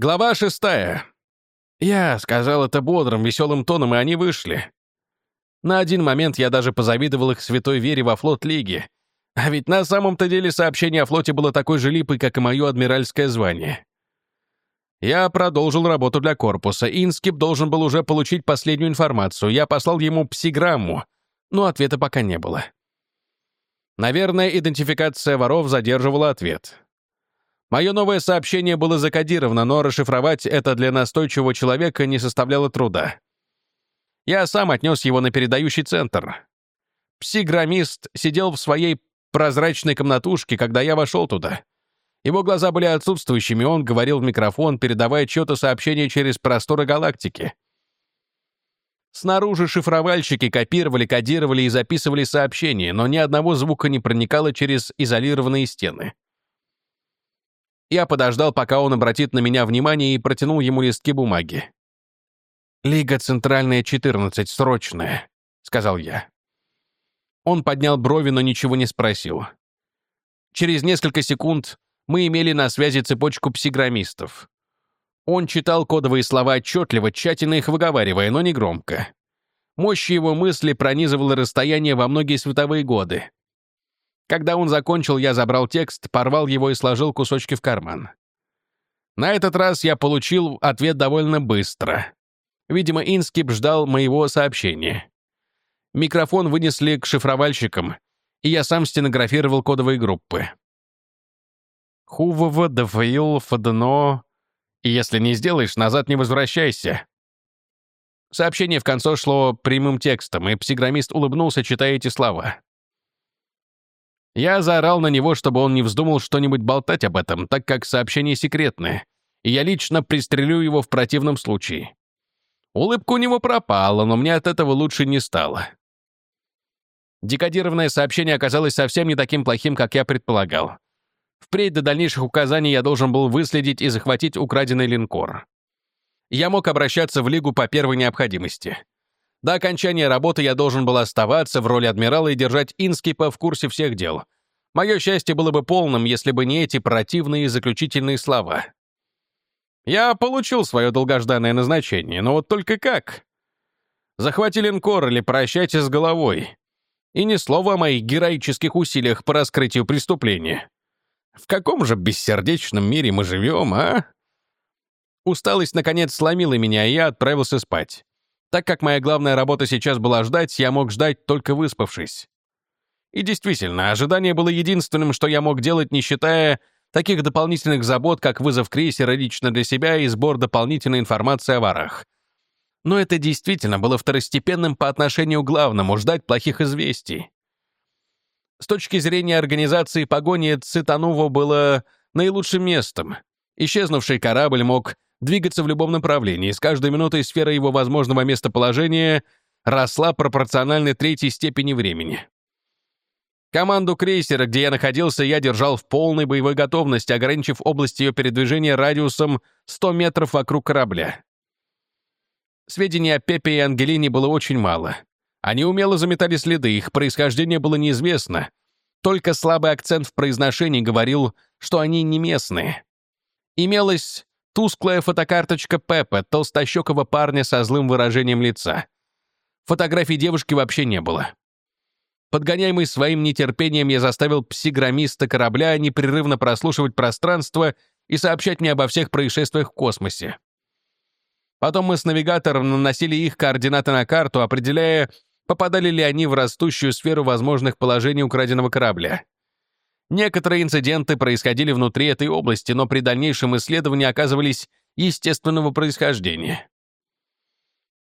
Глава шестая. Я сказал это бодрым, веселым тоном, и они вышли. На один момент я даже позавидовал их святой вере во флот Лиги. А ведь на самом-то деле сообщение о флоте было такой же липой, как и мое адмиральское звание. Я продолжил работу для корпуса. Инскип должен был уже получить последнюю информацию. Я послал ему псиграмму, но ответа пока не было. Наверное, идентификация воров задерживала ответ. Мое новое сообщение было закодировано, но расшифровать это для настойчивого человека не составляло труда. Я сам отнес его на передающий центр. Псиграммист сидел в своей прозрачной комнатушке, когда я вошел туда. Его глаза были отсутствующими, он говорил в микрофон, передавая чье-то сообщение через просторы галактики. Снаружи шифровальщики копировали, кодировали и записывали сообщения, но ни одного звука не проникало через изолированные стены. Я подождал, пока он обратит на меня внимание и протянул ему листки бумаги. «Лига Центральная, 14, срочная», — сказал я. Он поднял брови, но ничего не спросил. Через несколько секунд мы имели на связи цепочку псиграммистов. Он читал кодовые слова отчетливо, тщательно их выговаривая, но не громко. Мощь его мысли пронизывала расстояние во многие световые годы. Когда он закончил, я забрал текст, порвал его и сложил кусочки в карман. На этот раз я получил ответ довольно быстро. Видимо, Инскип ждал моего сообщения. Микрофон вынесли к шифровальщикам, и я сам стенографировал кодовые группы. Хувова, ДФИЛ, ФДНО. И если не сделаешь, назад не возвращайся. Сообщение в конце шло прямым текстом, и псиграммист улыбнулся, читая эти слова. Я заорал на него, чтобы он не вздумал что-нибудь болтать об этом, так как сообщение секретное, и я лично пристрелю его в противном случае. Улыбка у него пропала, но мне от этого лучше не стало. Декодированное сообщение оказалось совсем не таким плохим, как я предполагал. Впредь до дальнейших указаний я должен был выследить и захватить украденный линкор. Я мог обращаться в Лигу по первой необходимости. До окончания работы я должен был оставаться в роли адмирала и держать Инскипа в курсе всех дел. Мое счастье было бы полным, если бы не эти противные заключительные слова. Я получил свое долгожданное назначение, но вот только как? Захвати линкор или прощайте с головой. И ни слова о моих героических усилиях по раскрытию преступления. В каком же бессердечном мире мы живем, а? Усталость, наконец, сломила меня, и я отправился спать. Так как моя главная работа сейчас была ждать, я мог ждать, только выспавшись. И действительно, ожидание было единственным, что я мог делать, не считая таких дополнительных забот, как вызов крейсера лично для себя и сбор дополнительной информации о ворах. Но это действительно было второстепенным по отношению к главному — ждать плохих известий. С точки зрения организации погони Цитануво было наилучшим местом. Исчезнувший корабль мог двигаться в любом направлении, с каждой минутой сфера его возможного местоположения росла пропорционально третьей степени времени. Команду крейсера, где я находился, я держал в полной боевой готовности, ограничив область ее передвижения радиусом 100 метров вокруг корабля. Сведений о Пепе и Ангелине было очень мало. Они умело заметали следы, их происхождение было неизвестно. Только слабый акцент в произношении говорил, что они не местные. Имелась тусклая фотокарточка Пеппа, толстощекого парня со злым выражением лица. Фотографий девушки вообще не было. Подгоняемый своим нетерпением, я заставил псиграммиста корабля непрерывно прослушивать пространство и сообщать мне обо всех происшествиях в космосе. Потом мы с навигатором наносили их координаты на карту, определяя, попадали ли они в растущую сферу возможных положений украденного корабля. Некоторые инциденты происходили внутри этой области, но при дальнейшем исследовании оказывались естественного происхождения.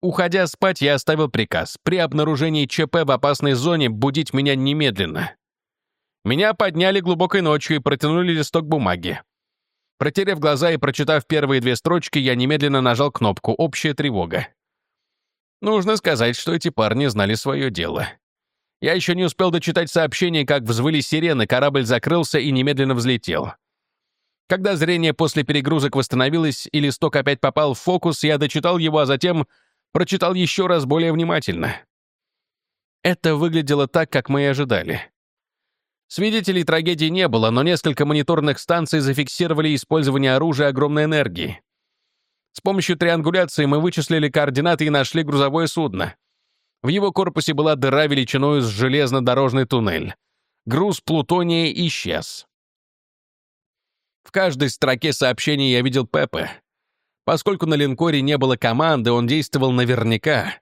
Уходя спать, я оставил приказ при обнаружении ЧП в опасной зоне будить меня немедленно. Меня подняли глубокой ночью и протянули листок бумаги. Протерев глаза и прочитав первые две строчки, я немедленно нажал кнопку «Общая тревога». Нужно сказать, что эти парни знали свое дело. Я еще не успел дочитать сообщение, как взвыли сирены, корабль закрылся и немедленно взлетел. Когда зрение после перегрузок восстановилось и листок опять попал в фокус, я дочитал его, а затем прочитал еще раз более внимательно. Это выглядело так, как мы и ожидали. Свидетелей трагедии не было, но несколько мониторных станций зафиксировали использование оружия огромной энергии. С помощью триангуляции мы вычислили координаты и нашли грузовое судно. В его корпусе была дыра величиной с железнодорожный туннель. Груз плутония исчез. В каждой строке сообщения я видел Пепе. Поскольку на линкоре не было команды, он действовал наверняка.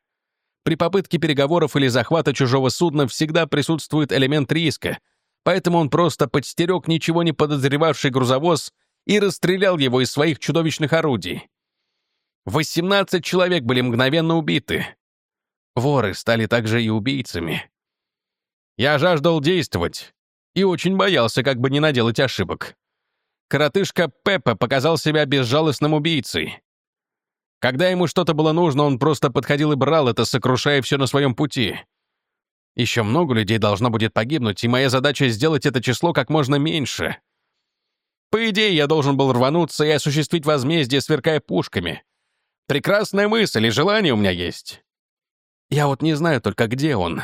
При попытке переговоров или захвата чужого судна всегда присутствует элемент риска, поэтому он просто подстерег ничего не подозревавший грузовоз и расстрелял его из своих чудовищных орудий. 18 человек были мгновенно убиты. Воры стали также и убийцами. Я жаждал действовать и очень боялся, как бы не наделать ошибок. Коротышка Пеппа показал себя безжалостным убийцей. Когда ему что-то было нужно, он просто подходил и брал это, сокрушая все на своем пути. Еще много людей должно будет погибнуть, и моя задача — сделать это число как можно меньше. По идее, я должен был рвануться и осуществить возмездие, сверкая пушками. Прекрасная мысль и желание у меня есть. Я вот не знаю только, где он.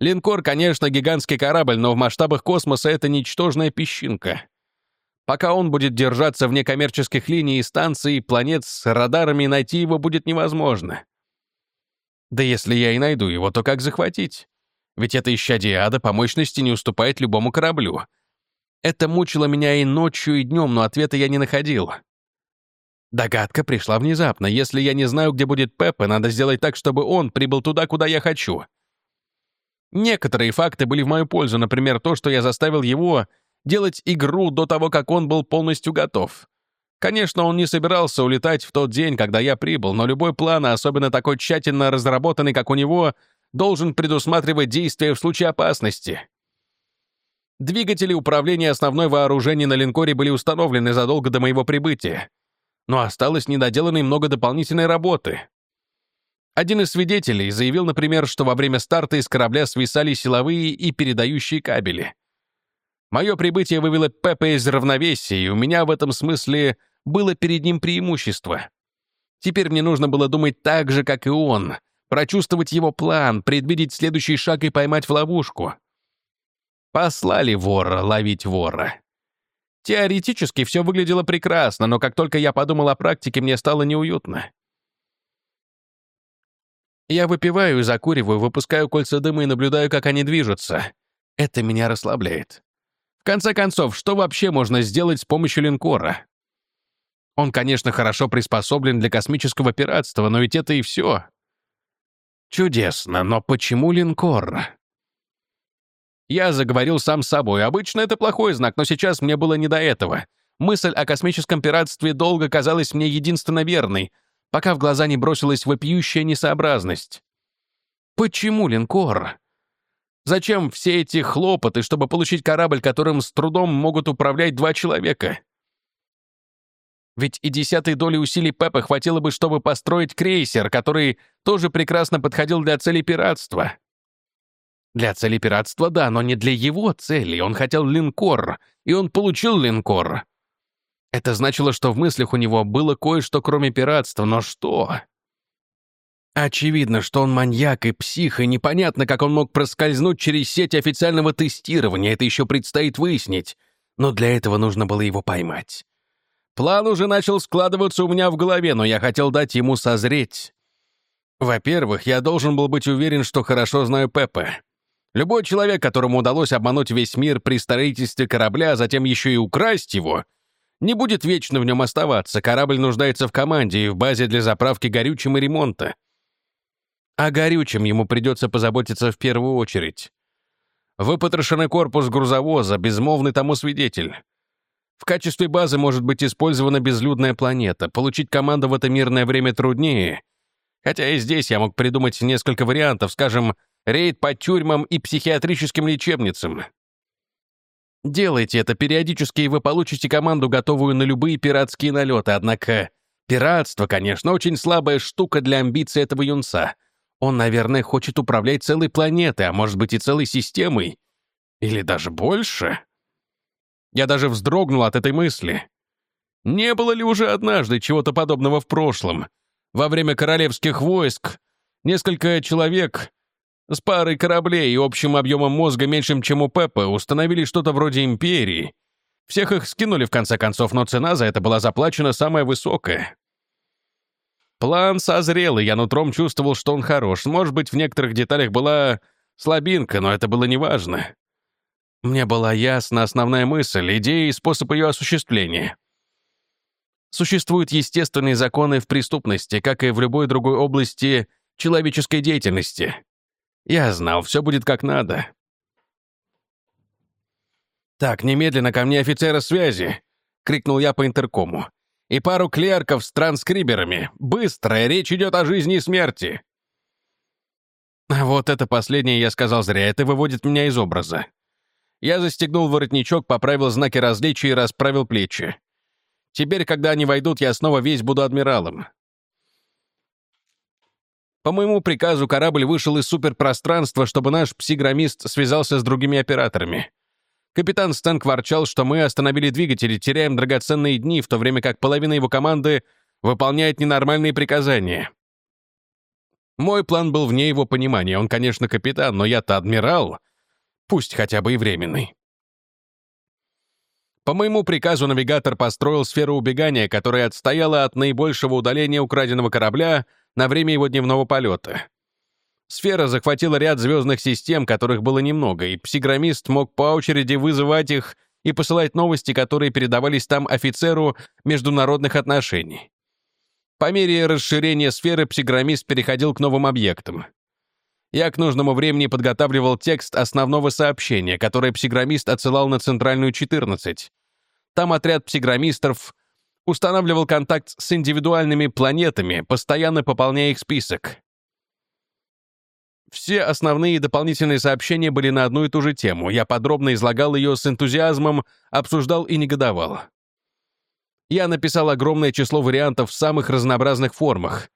Линкор, конечно, гигантский корабль, но в масштабах космоса это ничтожная песчинка. Пока он будет держаться вне коммерческих линий и станций, планет с радарами, найти его будет невозможно. Да если я и найду его, то как захватить? Ведь это исчадие ада по мощности не уступает любому кораблю. Это мучило меня и ночью, и днем, но ответа я не находил. Догадка пришла внезапно. Если я не знаю, где будет Пеппа, надо сделать так, чтобы он прибыл туда, куда я хочу. Некоторые факты были в мою пользу, например, то, что я заставил его делать игру до того, как он был полностью готов. Конечно, он не собирался улетать в тот день, когда я прибыл, но любой план, особенно такой тщательно разработанный, как у него, должен предусматривать действия в случае опасности. Двигатели управления основной вооружения на линкоре были установлены задолго до моего прибытия но осталось недоделанной много дополнительной работы. Один из свидетелей заявил, например, что во время старта из корабля свисали силовые и передающие кабели. Мое прибытие вывело Пепе из равновесия, и у меня в этом смысле было перед ним преимущество. Теперь мне нужно было думать так же, как и он, прочувствовать его план, предвидеть следующий шаг и поймать в ловушку. Послали вора ловить вора. Теоретически все выглядело прекрасно, но как только я подумал о практике, мне стало неуютно. Я выпиваю и закуриваю, выпускаю кольца дыма и наблюдаю, как они движутся. Это меня расслабляет. В конце концов, что вообще можно сделать с помощью линкора? Он, конечно, хорошо приспособлен для космического пиратства, но ведь это и все. Чудесно, но почему линкор? Я заговорил сам с собой. Обычно это плохой знак, но сейчас мне было не до этого. Мысль о космическом пиратстве долго казалась мне единственно верной, пока в глаза не бросилась вопиющая несообразность. Почему линкор? Зачем все эти хлопоты, чтобы получить корабль, которым с трудом могут управлять два человека? Ведь и десятой доли усилий Пеппа хватило бы, чтобы построить крейсер, который тоже прекрасно подходил для цели пиратства. Для цели пиратства, да, но не для его цели. Он хотел линкор, и он получил линкор. Это значило, что в мыслях у него было кое-что, кроме пиратства, но что? Очевидно, что он маньяк и псих, и непонятно, как он мог проскользнуть через сеть официального тестирования, это еще предстоит выяснить. Но для этого нужно было его поймать. План уже начал складываться у меня в голове, но я хотел дать ему созреть. Во-первых, я должен был быть уверен, что хорошо знаю Пепе. Любой человек, которому удалось обмануть весь мир при строительстве корабля, а затем еще и украсть его, не будет вечно в нем оставаться. Корабль нуждается в команде и в базе для заправки горючим и ремонта. О горючем ему придется позаботиться в первую очередь. Выпотрошенный корпус грузовоза, безмолвный тому свидетель. В качестве базы может быть использована безлюдная планета. Получить команду в это мирное время труднее. Хотя и здесь я мог придумать несколько вариантов, скажем, рейд по тюрьмам и психиатрическим лечебницам. Делайте это периодически, и вы получите команду, готовую на любые пиратские налеты. Однако пиратство, конечно, очень слабая штука для амбиций этого юнца. Он, наверное, хочет управлять целой планетой, а может быть и целой системой. Или даже больше. Я даже вздрогнул от этой мысли. Не было ли уже однажды чего-то подобного в прошлом? Во время королевских войск несколько человек с парой кораблей и общим объемом мозга меньшим, чем у Пеппа, установили что-то вроде империи. Всех их скинули в конце концов, но цена за это была заплачена самая высокая. План созрел, и я нутром чувствовал, что он хорош. Может быть, в некоторых деталях была слабинка, но это было неважно. Мне была ясна основная мысль, идея и способ ее осуществления. Существуют естественные законы в преступности, как и в любой другой области человеческой деятельности. Я знал, все будет как надо. «Так, немедленно ко мне офицера связи!» — крикнул я по интеркому. «И пару клерков с транскриберами. Быстро, речь идет о жизни и смерти!» Вот это последнее я сказал зря, это выводит меня из образа. Я застегнул воротничок, поправил знаки различия и расправил плечи. Теперь, когда они войдут, я снова весь буду адмиралом. По моему приказу корабль вышел из суперпространства, чтобы наш псиграммист связался с другими операторами. Капитан Стэнк ворчал, что мы остановили двигатели, теряем драгоценные дни, в то время как половина его команды выполняет ненормальные приказания. Мой план был вне его понимания. Он, конечно, капитан, но я-то адмирал. Пусть хотя бы и временный. По моему приказу навигатор построил сферу убегания, которая отстояла от наибольшего удаления украденного корабля на время его дневного полета. Сфера захватила ряд звездных систем, которых было немного, и псиграммист мог по очереди вызывать их и посылать новости, которые передавались там офицеру международных отношений. По мере расширения сферы псиграммист переходил к новым объектам. Я к нужному времени подготавливал текст основного сообщения, которое псиграммист отсылал на Центральную 14. Там отряд псиграммистов устанавливал контакт с индивидуальными планетами, постоянно пополняя их список. Все основные дополнительные сообщения были на одну и ту же тему. Я подробно излагал ее с энтузиазмом, обсуждал и негодовал. Я написал огромное число вариантов в самых разнообразных формах.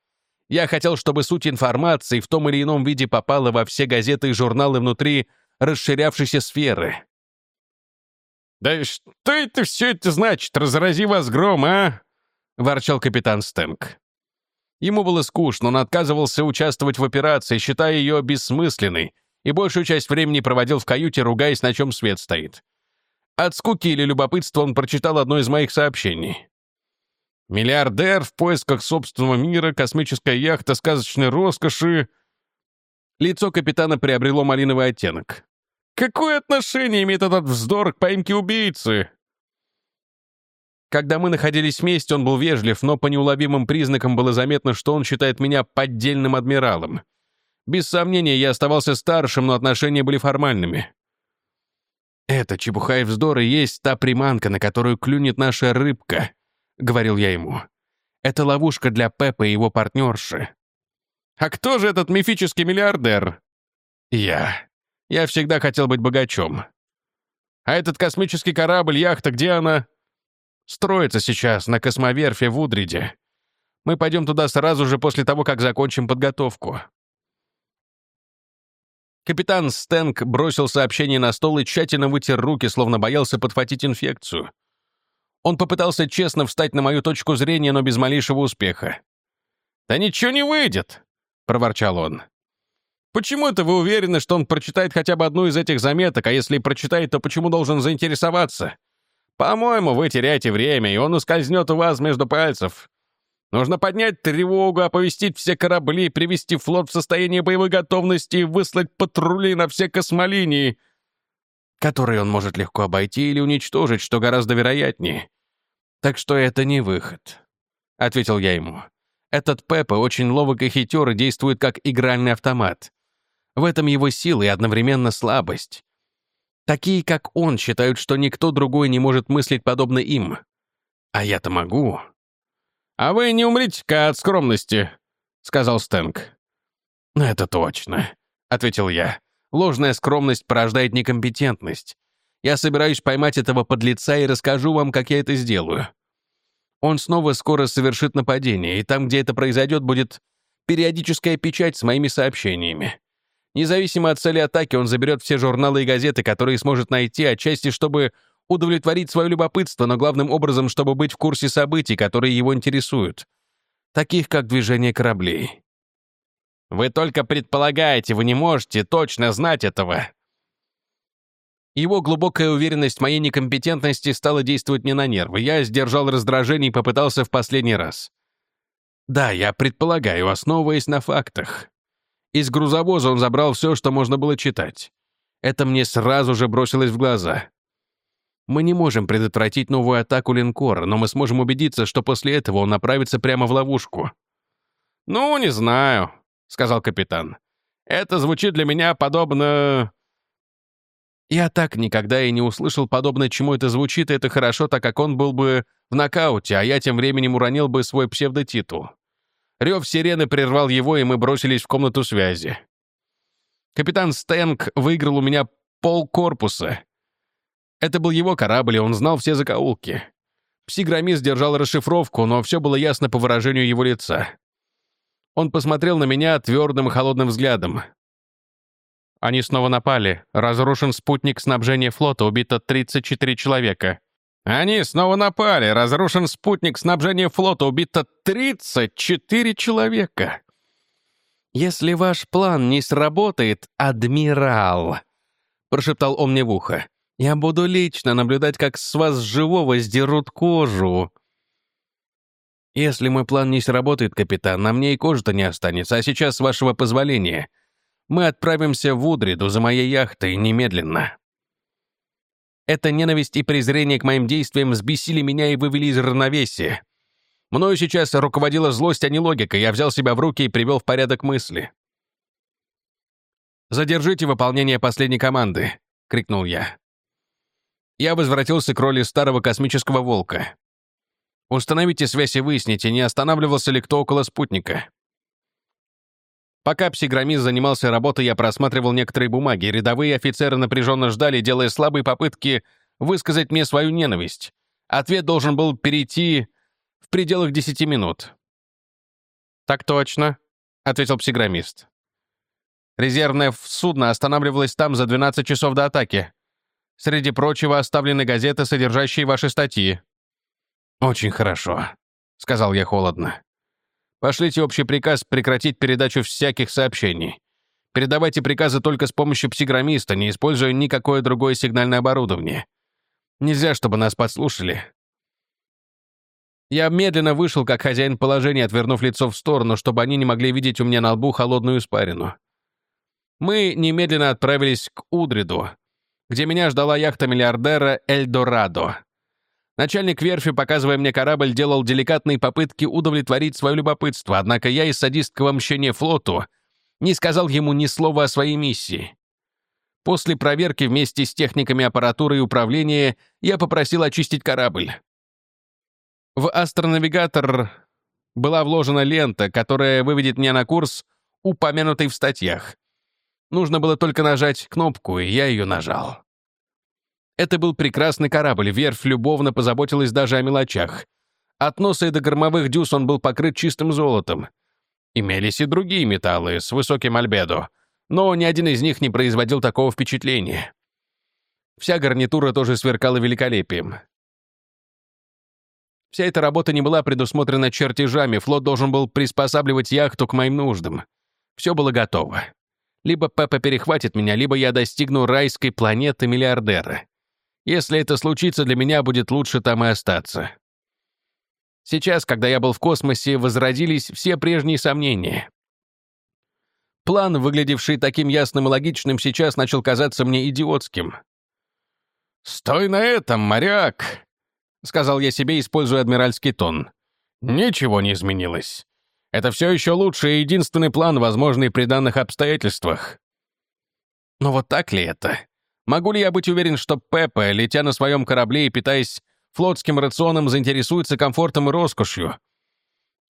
Я хотел, чтобы суть информации в том или ином виде попала во все газеты и журналы внутри расширявшейся сферы. «Да что это все это значит? Разрази вас гром, а?» — ворчал капитан Стэнк. Ему было скучно, он отказывался участвовать в операции, считая ее бессмысленной, и большую часть времени проводил в каюте, ругаясь, на чем свет стоит. От скуки или любопытства он прочитал одно из моих сообщений. «Миллиардер в поисках собственного мира, космическая яхта сказочной роскоши...» Лицо капитана приобрело малиновый оттенок. «Какое отношение имеет этот вздор к поимке убийцы?» Когда мы находились вместе, он был вежлив, но по неуловимым признакам было заметно, что он считает меня поддельным адмиралом. Без сомнения, я оставался старшим, но отношения были формальными. «Это чепуха и вздор и есть та приманка, на которую клюнет наша рыбка», — говорил я ему. «Это ловушка для Пеппа и его партнерши». «А кто же этот мифический миллиардер?» «Я. Я всегда хотел быть богачом». «А этот космический корабль, яхта, где она?» Строится сейчас на космоверфи в Удриде. Мы пойдем туда сразу же после того, как закончим подготовку». Капитан Стэнк бросил сообщение на стол и тщательно вытер руки, словно боялся подхватить инфекцию. Он попытался честно встать на мою точку зрения, но без малейшего успеха. «Да ничего не выйдет!» — проворчал он. «Почему это вы уверены, что он прочитает хотя бы одну из этих заметок, а если прочитает, то почему должен заинтересоваться? По-моему, вы теряете время, и он ускользнет у вас между пальцев. Нужно поднять тревогу, оповестить все корабли, привести флот в состояние боевой готовности и выслать патрули на все космолинии, которые он может легко обойти или уничтожить, что гораздо вероятнее. Так что это не выход, — ответил я ему. Этот Пеппа очень ловок и хитер и действует как игральный автомат. В этом его сила и одновременно слабость. Такие, как он, считают, что никто другой не может мыслить подобно им. А я-то могу. «А вы не умрите-ка от скромности», — сказал Стэнк. «Это точно», — ответил я. «Ложная скромность порождает некомпетентность. Я собираюсь поймать этого подлеца и расскажу вам, как я это сделаю. Он снова скоро совершит нападение, и там, где это произойдет, будет периодическая печать с моими сообщениями. Независимо от цели атаки, он заберет все журналы и газеты, которые сможет найти, отчасти, чтобы удовлетворить свое любопытство, но главным образом, чтобы быть в курсе событий, которые его интересуют, таких как движение кораблей. Вы только предполагаете, вы не можете точно знать этого. Его глубокая уверенность в моей некомпетентности стала действовать мне на нервы. Я сдержал раздражение и попытался в последний раз. Да, я предполагаю, основываясь на фактах. Из грузовоза он забрал все, что можно было читать. Это мне сразу же бросилось в глаза. Мы не можем предотвратить новую атаку линкора, но мы сможем убедиться, что после этого он направится прямо в ловушку. «Ну, не знаю», — сказал капитан. «Это звучит для меня подобно...» Я так никогда и не услышал подобно, чему это звучит, и это хорошо, так как он был бы в нокауте, а я тем временем уронил бы свой псевдотитул. Рев сирены прервал его, и мы бросились в комнату связи. Капитан Стэнк выиграл у меня пол корпуса. Это был его корабль, и он знал все закоулки. Псиграммист держал расшифровку, но все было ясно по выражению его лица. Он посмотрел на меня твердым и холодным взглядом. Они снова напали. Разрушен спутник снабжения флота, убито 34 человека. Они снова напали. Разрушен спутник снабжения флота, убито 34 человека. «Если ваш план не сработает, адмирал», — прошептал он мне в ухо, «я буду лично наблюдать, как с вас живого сдерут кожу». «Если мой план не сработает, капитан, на мне и кожи-то не останется, а сейчас, с вашего позволения, мы отправимся в Удриду за моей яхтой немедленно. Эта ненависть и презрение к моим действиям взбесили меня и вывели из равновесия. Мною сейчас руководила злость, а не логика. Я взял себя в руки и привел в порядок мысли. «Задержите выполнение последней команды», — крикнул я. Я возвратился к роли старого космического волка. Установите связь и выясните, не останавливался ли кто около спутника. Пока псиграммист занимался работой, я просматривал некоторые бумаги. Рядовые офицеры напряженно ждали, делая слабые попытки высказать мне свою ненависть. Ответ должен был перейти в пределах 10 минут. «Так точно», — ответил псиграммист. Резервное судно останавливалось там за 12 часов до атаки. Среди прочего оставлены газеты, содержащие ваши статьи. «Очень хорошо», — сказал я холодно. Пошлите общий приказ прекратить передачу всяких сообщений. Передавайте приказы только с помощью псиграммиста, не используя никакое другое сигнальное оборудование. Нельзя, чтобы нас подслушали. Я медленно вышел, как хозяин положения, отвернув лицо в сторону, чтобы они не могли видеть у меня на лбу холодную испарину. Мы немедленно отправились к Удриду, где меня ждала яхта миллиардера Эльдорадо. Начальник верфи, показывая мне корабль, делал деликатные попытки удовлетворить свое любопытство, однако я из садистского мщения флоту не сказал ему ни слова о своей миссии. После проверки вместе с техниками аппаратуры и управления я попросил очистить корабль. В астронавигатор была вложена лента, которая выведет меня на курс, упомянутый в статьях. Нужно было только нажать кнопку, и я ее нажал. Это был прекрасный корабль, верфь любовно позаботилась даже о мелочах. От носа и до кормовых дюз он был покрыт чистым золотом. Имелись и другие металлы с высоким альбедо, но ни один из них не производил такого впечатления. Вся гарнитура тоже сверкала великолепием. Вся эта работа не была предусмотрена чертежами, флот должен был приспосабливать яхту к моим нуждам. Все было готово. Либо Пеппа перехватит меня, либо я достигну райской планеты миллиардера. Если это случится, для меня будет лучше там и остаться. Сейчас, когда я был в космосе, возродились все прежние сомнения. План, выглядевший таким ясным и логичным, сейчас начал казаться мне идиотским. «Стой на этом, моряк!» — сказал я себе, используя адмиральский тон. «Ничего не изменилось. Это все еще лучший и единственный план, возможный при данных обстоятельствах». Но вот так ли это? Могу ли я быть уверен, что Пеппа, летя на своем корабле и питаясь флотским рационом, заинтересуется комфортом и роскошью?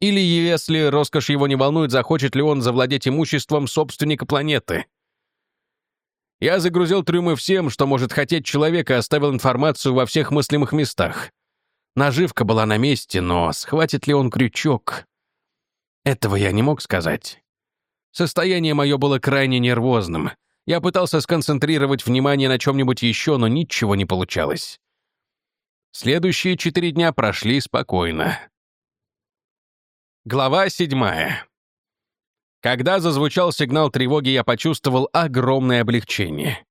Или, если роскошь его не волнует, захочет ли он завладеть имуществом собственника планеты? Я загрузил трюмы всем, что может хотеть человек, и оставил информацию во всех мыслимых местах. Наживка была на месте, но схватит ли он крючок? Этого я не мог сказать. Состояние мое было крайне нервозным — я пытался сконцентрировать внимание на чем-нибудь еще, но ничего не получалось. Следующие четыре дня прошли спокойно. Глава седьмая. Когда зазвучал сигнал тревоги, я почувствовал огромное облегчение.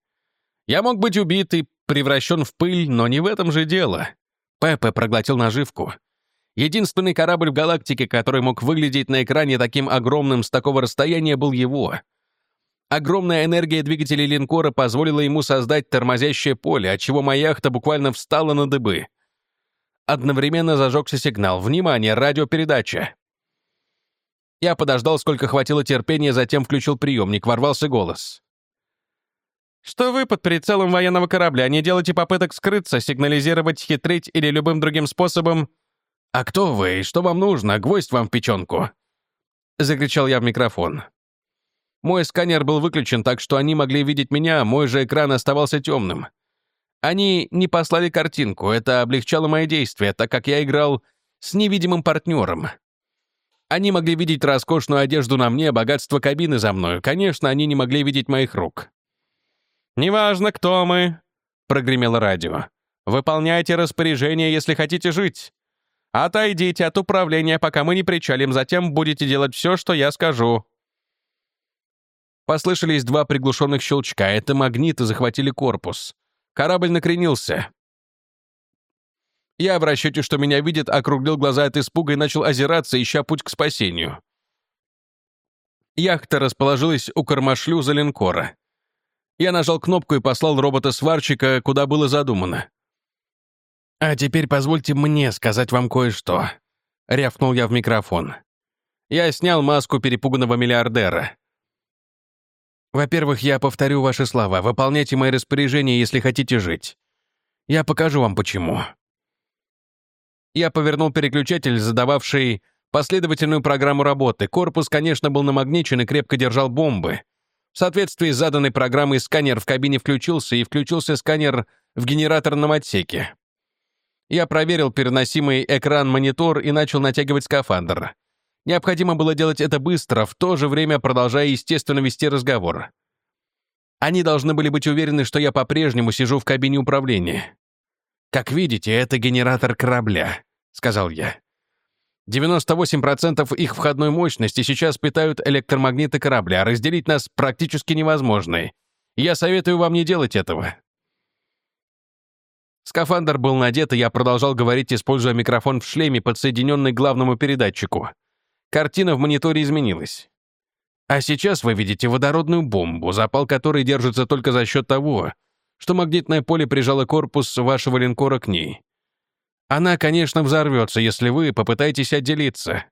Я мог быть убит и превращен в пыль, но не в этом же дело. Пепе проглотил наживку. Единственный корабль в галактике, который мог выглядеть на экране таким огромным с такого расстояния, был его. Огромная энергия двигателей линкора позволила ему создать тормозящее поле, отчего моя яхта буквально встала на дыбы. Одновременно зажегся сигнал. «Внимание! Радиопередача!» Я подождал, сколько хватило терпения, затем включил приемник, ворвался голос. «Что вы под прицелом военного корабля не делаете попыток скрыться, сигнализировать, хитрить или любым другим способом «А кто вы и что вам нужно? Гвоздь вам в печенку!» Закричал я в микрофон. Мой сканер был выключен, так что они могли видеть меня, мой же экран оставался темным. Они не послали картинку, это облегчало мои действия, так как я играл с невидимым партнером. Они могли видеть роскошную одежду на мне, богатство кабины за мною. Конечно, они не могли видеть моих рук. «Неважно, кто мы», — прогремело радио. «Выполняйте распоряжение, если хотите жить. Отойдите от управления, пока мы не причалим, затем будете делать все, что я скажу». Послышались два приглушенных щелчка. Это магниты захватили корпус. Корабль накренился. Я в расчете, что меня видит, округлил глаза от испуга и начал озираться, ища путь к спасению. Яхта расположилась у кормошлюза линкора. Я нажал кнопку и послал робота-сварщика, куда было задумано. «А теперь позвольте мне сказать вам кое-что», — рявкнул я в микрофон. Я снял маску перепуганного миллиардера. «Во-первых, я повторю ваши слова. Выполняйте мои распоряжения, если хотите жить. Я покажу вам, почему». Я повернул переключатель, задававший последовательную программу работы. Корпус, конечно, был намагничен и крепко держал бомбы. В соответствии с заданной программой сканер в кабине включился, и включился сканер в генераторном отсеке. Я проверил переносимый экран-монитор и начал натягивать скафандр. Необходимо было делать это быстро, в то же время продолжая естественно вести разговор. Они должны были быть уверены, что я по-прежнему сижу в кабине управления. «Как видите, это генератор корабля», — сказал я. 98% их входной мощности сейчас питают электромагниты корабля, разделить нас практически невозможно. Я советую вам не делать этого. Скафандр был надет, и я продолжал говорить, используя микрофон в шлеме, подсоединенный к главному передатчику. Картина в мониторе изменилась. А сейчас вы видите водородную бомбу, запал которой держится только за счет того, что магнитное поле прижало корпус вашего линкора к ней. Она, конечно, взорвется, если вы попытаетесь отделиться.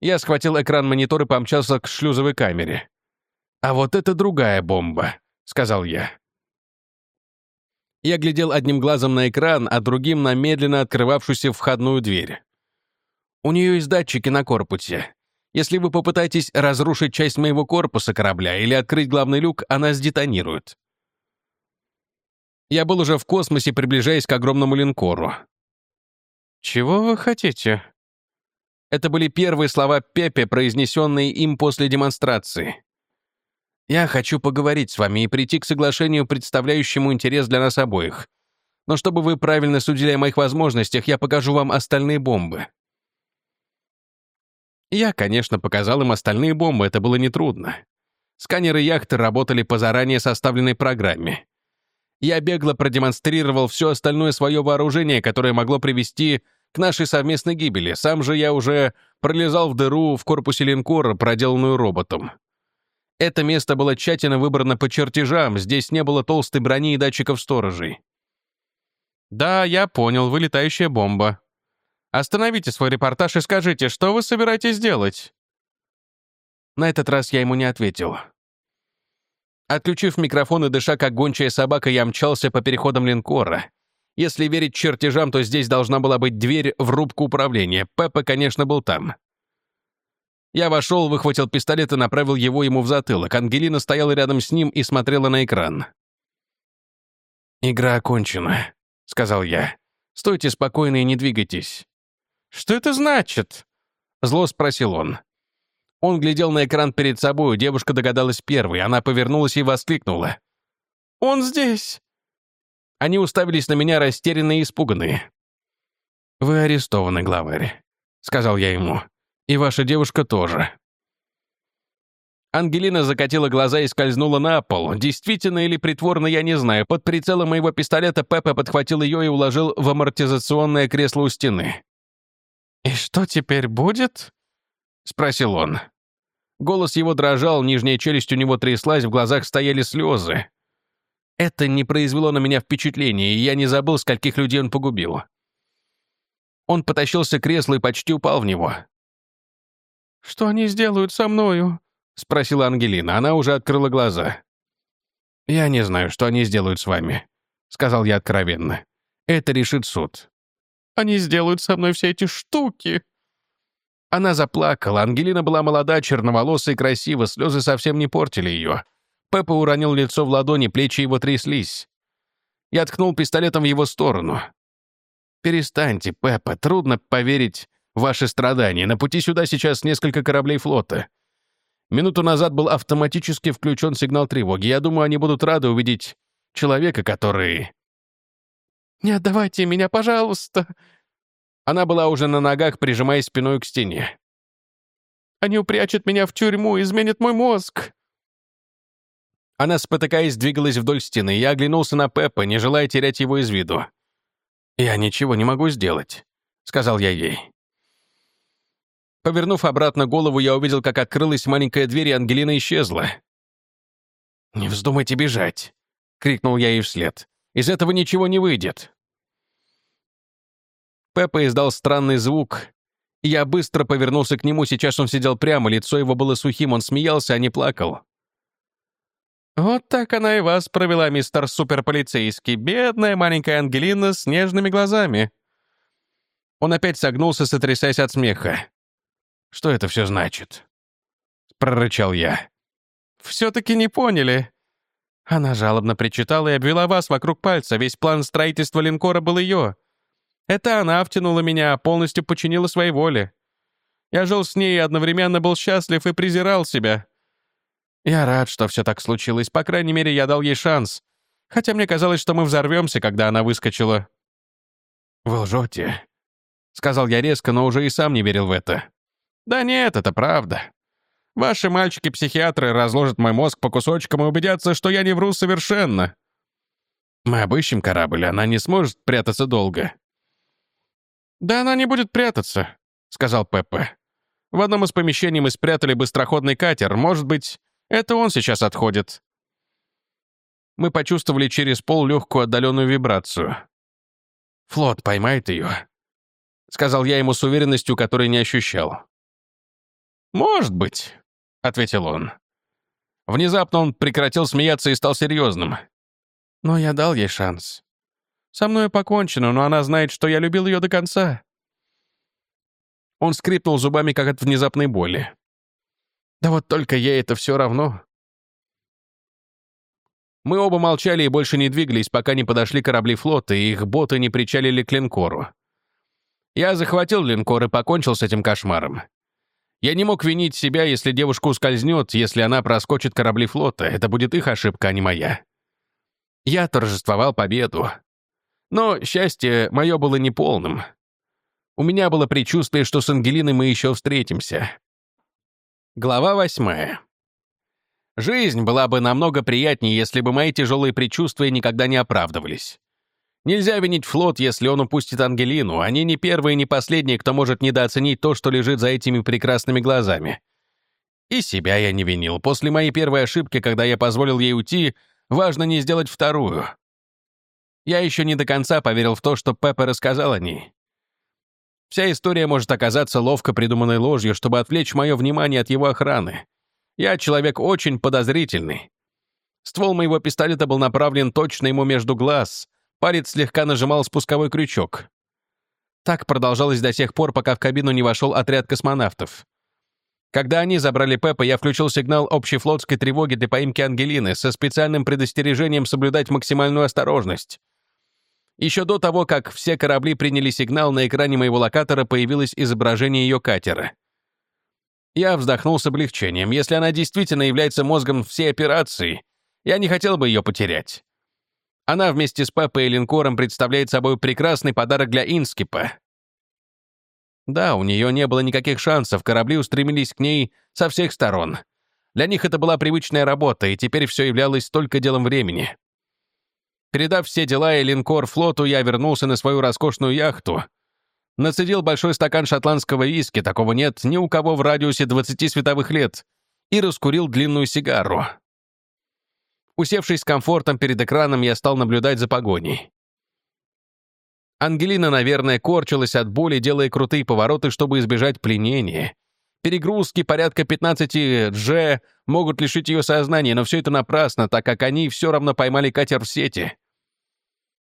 Я схватил экран монитора и помчался к шлюзовой камере. «А вот это другая бомба», — сказал я. Я глядел одним глазом на экран, а другим на медленно открывавшуюся входную дверь. У нее есть датчики на корпусе. Если вы попытаетесь разрушить часть моего корпуса корабля или открыть главный люк, она сдетонирует. Я был уже в космосе, приближаясь к огромному линкору. «Чего вы хотите?» Это были первые слова Пепе, произнесенные им после демонстрации. Я хочу поговорить с вами и прийти к соглашению, представляющему интерес для нас обоих. Но чтобы вы правильно судили о моих возможностях, я покажу вам остальные бомбы». Я, конечно, показал им остальные бомбы, это было нетрудно. Сканеры яхты работали по заранее составленной программе. Я бегло продемонстрировал все остальное свое вооружение, которое могло привести к нашей совместной гибели. Сам же я уже пролезал в дыру в корпусе линкора, проделанную роботом. Это место было тщательно выбрано по чертежам, здесь не было толстой брони и датчиков сторожей. «Да, я понял, вы летающая бомба. Остановите свой репортаж и скажите, что вы собираетесь делать?» На этот раз я ему не ответил. Отключив микрофон и дыша как гончая собака, я мчался по переходам линкора. Если верить чертежам, то здесь должна была быть дверь в рубку управления. Пеппа, конечно, был там. Я вошел, выхватил пистолет и направил его ему в затылок. Ангелина стояла рядом с ним и смотрела на экран. «Игра окончена», — сказал я. «Стойте спокойно и не двигайтесь». «Что это значит?» — зло спросил он. Он глядел на экран перед собой, девушка догадалась первой. Она повернулась и воскликнула. «Он здесь!» Они уставились на меня растерянные и испуганные. «Вы арестованы, главарь», — сказал я ему. И ваша девушка тоже». Ангелина закатила глаза и скользнула на пол. Действительно или притворно, я не знаю. Под прицелом моего пистолета Пеппа подхватил ее и уложил в амортизационное кресло у стены. «И что теперь будет?» — спросил он. Голос его дрожал, нижняя челюсть у него тряслась, в глазах стояли слезы. Это не произвело на меня впечатления, и я не забыл, скольких людей он погубил. Он потащился к креслу и почти упал в него. «Что они сделают со мною?» — спросила Ангелина. Она уже открыла глаза. «Я не знаю, что они сделают с вами», — сказал я откровенно. «Это решит суд». «Они сделают со мной все эти штуки». Она заплакала. Ангелина была молода, черноволосая и красива, слезы совсем не портили ее. Пеппа уронил лицо в ладони, плечи его тряслись. Я ткнул пистолетом в его сторону. «Перестаньте, Пеппа, трудно поверить в ваши страдания. На пути сюда сейчас несколько кораблей флота. Минуту назад был автоматически включен сигнал тревоги. Я думаю, они будут рады увидеть человека, который... «Не отдавайте меня, пожалуйста!» Она была уже на ногах, прижимаясь спиной к стене. «Они упрячут меня в тюрьму, изменят мой мозг!» Она, спотыкаясь, двигалась вдоль стены. Я оглянулся на Пеппа, не желая терять его из виду. «Я ничего не могу сделать», — сказал я ей. Повернув обратно голову, я увидел, как открылась маленькая дверь, и Ангелина исчезла. «Не вздумайте бежать!» — крикнул я ей вслед. «Из этого ничего не выйдет!» Пеппа издал странный звук. Я быстро повернулся к нему, сейчас он сидел прямо, лицо его было сухим, он смеялся, а не плакал. «Вот так она и вас провела, мистер суперполицейский, бедная маленькая Ангелина с нежными глазами». Он опять согнулся, сотрясаясь от смеха. Что это все значит?» Прорычал я. «Все-таки не поняли». Она жалобно причитала и обвела вас вокруг пальца. Весь план строительства линкора был ее. Это она втянула меня, полностью подчинила своей воле. Я жил с ней и одновременно был счастлив и презирал себя. Я рад, что все так случилось. По крайней мере, я дал ей шанс. Хотя мне казалось, что мы взорвемся, когда она выскочила. «Вы лжете», — сказал я резко, но уже и сам не верил в это. Да нет, это правда. Ваши мальчики-психиатры разложат мой мозг по кусочкам и убедятся, что я не вру совершенно. Мы обыщем корабль, она не сможет прятаться долго. Да она не будет прятаться, сказал Пеппе. В одном из помещений мы спрятали быстроходный катер. Может быть, это он сейчас отходит. Мы почувствовали через пол легкую отдаленную вибрацию. «Флот поймает ее», — сказал я ему с уверенностью, которой не ощущал. «Может быть», — ответил он. Внезапно он прекратил смеяться и стал серьезным. «Но я дал ей шанс. Со мной покончено, но она знает, что я любил ее до конца». Он скрипнул зубами, как от внезапной боли. «Да вот только ей это все равно». Мы оба молчали и больше не двигались, пока не подошли корабли флота, и их боты не причалили к линкору. Я захватил линкор и покончил с этим кошмаром. Я не мог винить себя, если девушка ускользнет, если она проскочит корабли флота. Это будет их ошибка, а не моя. Я торжествовал победу. Но счастье мое было неполным. У меня было предчувствие, что с Ангелиной мы еще встретимся. Глава восьмая. Жизнь была бы намного приятнее, если бы мои тяжелые предчувствия никогда не оправдывались. Нельзя винить флот, если он упустит Ангелину. Они не первые не последние, кто может недооценить то, что лежит за этими прекрасными глазами. И себя я не винил. После моей первой ошибки, когда я позволил ей уйти, важно не сделать вторую. Я еще не до конца поверил в то, что Пеппа рассказал о ней. Вся история может оказаться ловко придуманной ложью, чтобы отвлечь мое внимание от его охраны. Я человек очень подозрительный. Ствол моего пистолета был направлен точно ему между глаз — Палец слегка нажимал спусковой крючок. Так продолжалось до тех пор, пока в кабину не вошел отряд космонавтов. Когда они забрали Пеппа, я включил сигнал общефлотской тревоги для поимки Ангелины со специальным предостережением соблюдать максимальную осторожность. Еще до того, как все корабли приняли сигнал, на экране моего локатора появилось изображение ее катера. Я вздохнул с облегчением. Если она действительно является мозгом всей операции, я не хотел бы ее потерять. Она вместе с папой и линкором представляет собой прекрасный подарок для Инскипа. Да, у нее не было никаких шансов, корабли устремились к ней со всех сторон. Для них это была привычная работа, и теперь все являлось только делом времени. Передав все дела и линкор флоту, я вернулся на свою роскошную яхту. Нацедил большой стакан шотландского виски, такого нет ни у кого в радиусе 20 световых лет, и раскурил длинную сигару. Усевшись с комфортом перед экраном, я стал наблюдать за погоней. Ангелина, наверное, корчилась от боли, делая крутые повороты, чтобы избежать пленения. Перегрузки порядка 15 G могут лишить ее сознания, но все это напрасно, так как они все равно поймали катер в сети.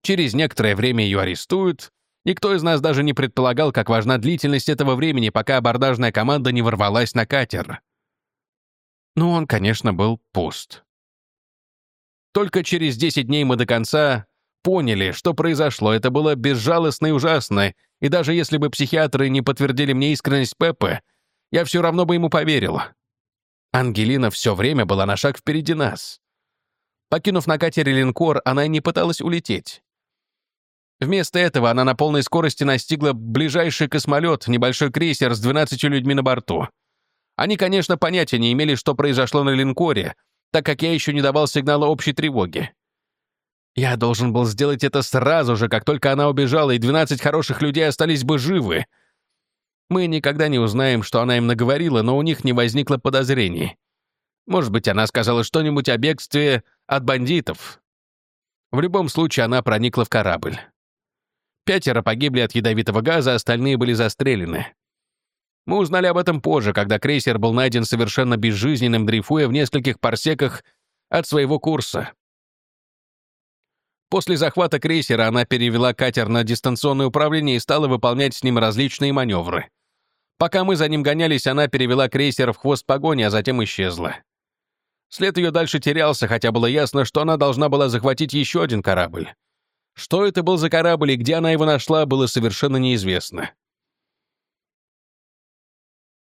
Через некоторое время ее арестуют. Никто из нас даже не предполагал, как важна длительность этого времени, пока абордажная команда не ворвалась на катер. Ну, он, конечно, был пуст. Только через 10 дней мы до конца поняли, что произошло. Это было безжалостно и ужасно, и даже если бы психиатры не подтвердили мне искренность Пеппы, я все равно бы ему поверил. Ангелина все время была на шаг впереди нас. Покинув на катере линкор, она и не пыталась улететь. Вместо этого она на полной скорости настигла ближайший космолет, небольшой крейсер с 12 людьми на борту. Они, конечно, понятия не имели, что произошло на линкоре, так как я еще не давал сигнала общей тревоги. Я должен был сделать это сразу же, как только она убежала, и 12 хороших людей остались бы живы. Мы никогда не узнаем, что она им наговорила, но у них не возникло подозрений. Может быть, она сказала что-нибудь о бегстве от бандитов. В любом случае, она проникла в корабль. Пятеро погибли от ядовитого газа, остальные были застрелены. Мы узнали об этом позже, когда крейсер был найден совершенно безжизненным, дрейфуя в нескольких парсеках от своего курса. После захвата крейсера она перевела катер на дистанционное управление и стала выполнять с ним различные маневры. Пока мы за ним гонялись, она перевела крейсер в хвост погони, а затем исчезла. След ее дальше терялся, хотя было ясно, что она должна была захватить еще один корабль. Что это был за корабль и где она его нашла, было совершенно неизвестно.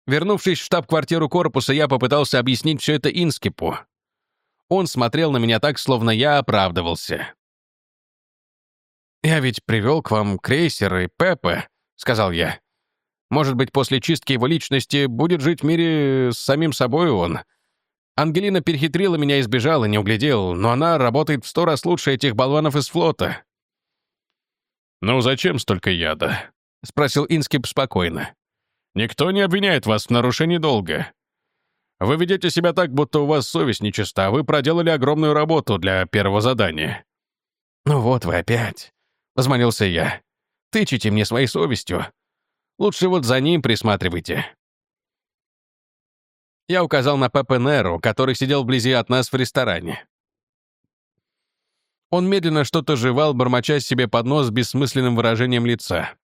Вернувшись в штаб-квартиру корпуса, я попытался объяснить все это Инскипу. Он смотрел на меня так, словно я оправдывался. «Я ведь привел к вам крейсер и Пепе», — сказал я. «Может быть, после чистки его личности будет жить в мире с самим собой он. Ангелина перехитрила меня и сбежала, не углядел, но она работает в сто раз лучше этих болванов из флота». «Ну зачем столько яда?» — спросил Инскип спокойно. «Никто не обвиняет вас в нарушении долга. Вы ведете себя так, будто у вас совесть нечиста, а вы проделали огромную работу для первого задания». «Ну вот вы опять», — возмолился я. «Тычите мне своей совестью. Лучше вот за ним присматривайте». Я указал на Пепе Неру, который сидел вблизи от нас в ресторане. Он медленно что-то жевал, бормоча себе под нос бессмысленным выражением лица.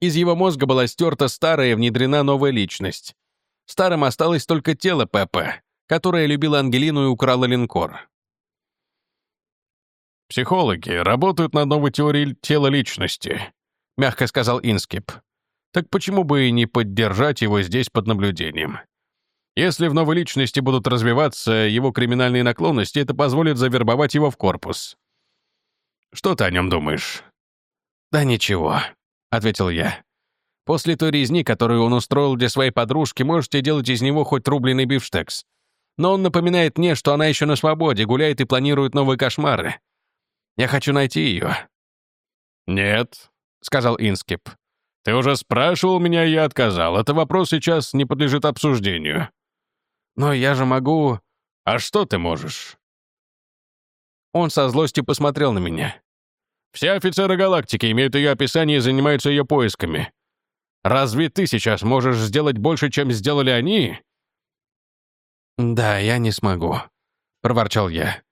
Из его мозга была стерта старая и внедрена новая личность. Старым осталось только тело Пепе, которое любило Ангелину и украло линкор. «Психологи работают над новой теорией тела личности», — мягко сказал Инскип. «Так почему бы и не поддержать его здесь под наблюдением? Если в новой личности будут развиваться его криминальные наклонности, это позволит завербовать его в корпус. Что ты о нем думаешь?» «Да ничего», — ответил я. «После той резни, которую он устроил для своей подружки, можете делать из него хоть рубленый бифштекс. Но он напоминает мне, что она еще на свободе, гуляет и планирует новые кошмары. Я хочу найти ее». «Нет», — сказал Инскип. «Ты уже спрашивал меня, и я отказал. Это вопрос сейчас не подлежит обсуждению». «Но я же могу...» «А что ты можешь?» Он со злостью посмотрел на меня. «Все офицеры галактики имеют ее описание и занимаются ее поисками. Разве ты сейчас можешь сделать больше, чем сделали они?» «Да, я не смогу», — проворчал я.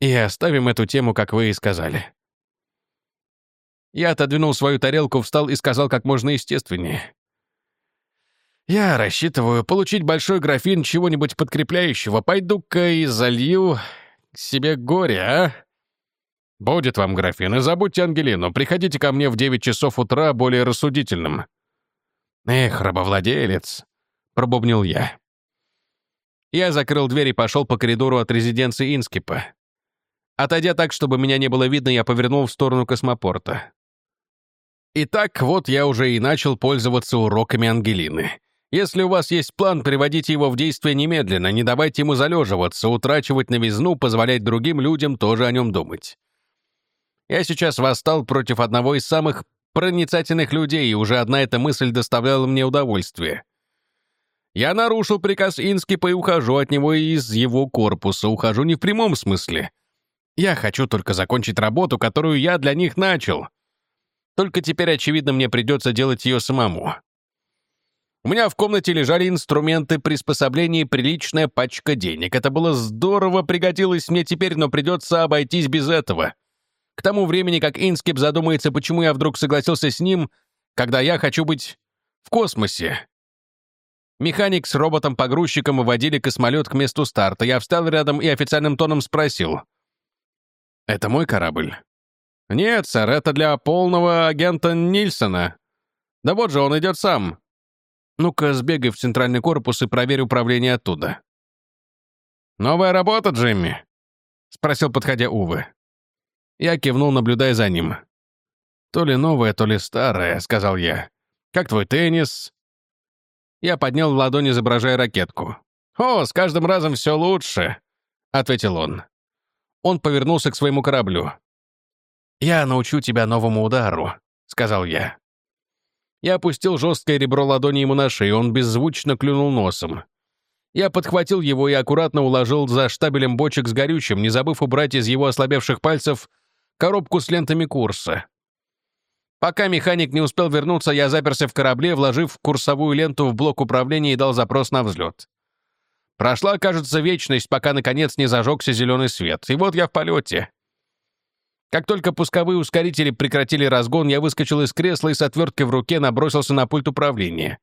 «И оставим эту тему, как вы и сказали». Я отодвинул свою тарелку, встал и сказал как можно естественнее. Я рассчитываю получить большой графин чего-нибудь подкрепляющего. Пойду-ка и залью себе горе, а? Будет вам графин, и забудьте Ангелину. Приходите ко мне в 9 часов утра более рассудительным. Эх, рабовладелец, пробубнил я. Я закрыл дверь и пошел по коридору от резиденции Инскипа. Отойдя так, чтобы меня не было видно, я повернул в сторону космопорта. Итак, вот я уже и начал пользоваться уроками Ангелины. Если у вас есть план, приводите его в действие немедленно, не давайте ему залеживаться, утрачивать новизну, позволять другим людям тоже о нем думать. Я сейчас восстал против одного из самых проницательных людей, и уже одна эта мысль доставляла мне удовольствие. Я нарушил приказ Инскипа и ухожу от него из его корпуса, ухожу не в прямом смысле. Я хочу только закончить работу, которую я для них начал. Только теперь, очевидно, мне придется делать ее самому. У меня в комнате лежали инструменты приспособления и приличная пачка денег. Это было здорово, пригодилось мне теперь, но придется обойтись без этого. К тому времени, как Инскип задумается, почему я вдруг согласился с ним, когда я хочу быть в космосе. Механик с роботом-погрузчиком выводили космолет к месту старта. Я встал рядом и официальным тоном спросил. «Это мой корабль?» «Нет, сэр, это для полного агента Нильсона. Да вот же, он идет сам. Ну-ка, сбегай в центральный корпус и проверь управление оттуда». «Новая работа, Джимми?» — спросил, подходя Увы. Я кивнул, наблюдая за ним. «То ли новая, то ли старая», — сказал я. «Как твой теннис?» Я поднял ладонь, изображая ракетку. «О, с каждым разом все лучше», — ответил он. Он повернулся к своему кораблю. «Я научу тебя новому удару», — сказал я. Я опустил жесткое ребро ладони ему на шею, он беззвучно клюнул носом. Я подхватил его и аккуратно уложил за штабелем бочек с горючим, не забыв убрать из его ослабевших пальцев коробку с лентами курса. Пока механик не успел вернуться, я заперся в корабле, вложив курсовую ленту в блок управления и дал запрос на взлет. Прошла, кажется, вечность, пока, наконец, не зажегся зеленый свет. И вот я в полете. Как только пусковые ускорители прекратили разгон, я выскочил из кресла и с отверткой в руке набросился на пульт управления.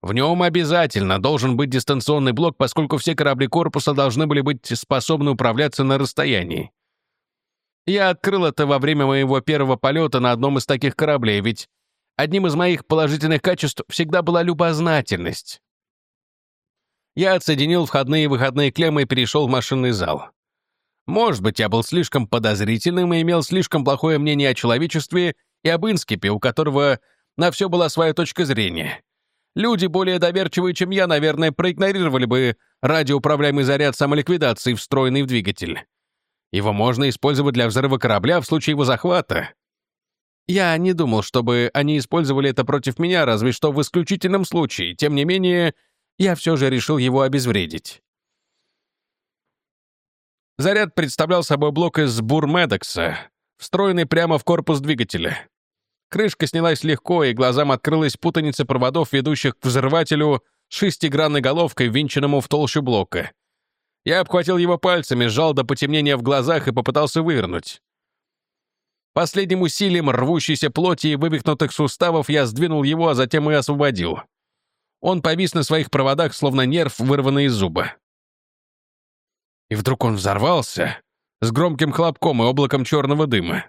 В нем обязательно должен быть дистанционный блок, поскольку все корабли корпуса должны были быть способны управляться на расстоянии. Я открыл это во время моего первого полета на одном из таких кораблей, ведь одним из моих положительных качеств всегда была любознательность. Я отсоединил входные и выходные клеммы и перешел в машинный зал. Может быть, я был слишком подозрительным и имел слишком плохое мнение о человечестве и об Инскипе, у которого на все была своя точка зрения. Люди, более доверчивые, чем я, наверное, проигнорировали бы радиоуправляемый заряд самоликвидации, встроенный в двигатель. Его можно использовать для взрыва корабля в случае его захвата. Я не думал, чтобы они использовали это против меня, разве что в исключительном случае. Тем не менее, я все же решил его обезвредить. Заряд представлял собой блок из бурмедекса, встроенный прямо в корпус двигателя. Крышка снялась легко, и глазам открылась путаница проводов, ведущих к взрывателю шестигранной головкой, винченному в толщу блока — я обхватил его пальцами, сжал до потемнения в глазах и попытался вывернуть. Последним усилием рвущейся плоти и вывихнутых суставов я сдвинул его, а затем и освободил. Он повис на своих проводах, словно нерв, вырванный из зуба. И вдруг он взорвался с громким хлопком и облаком черного дыма.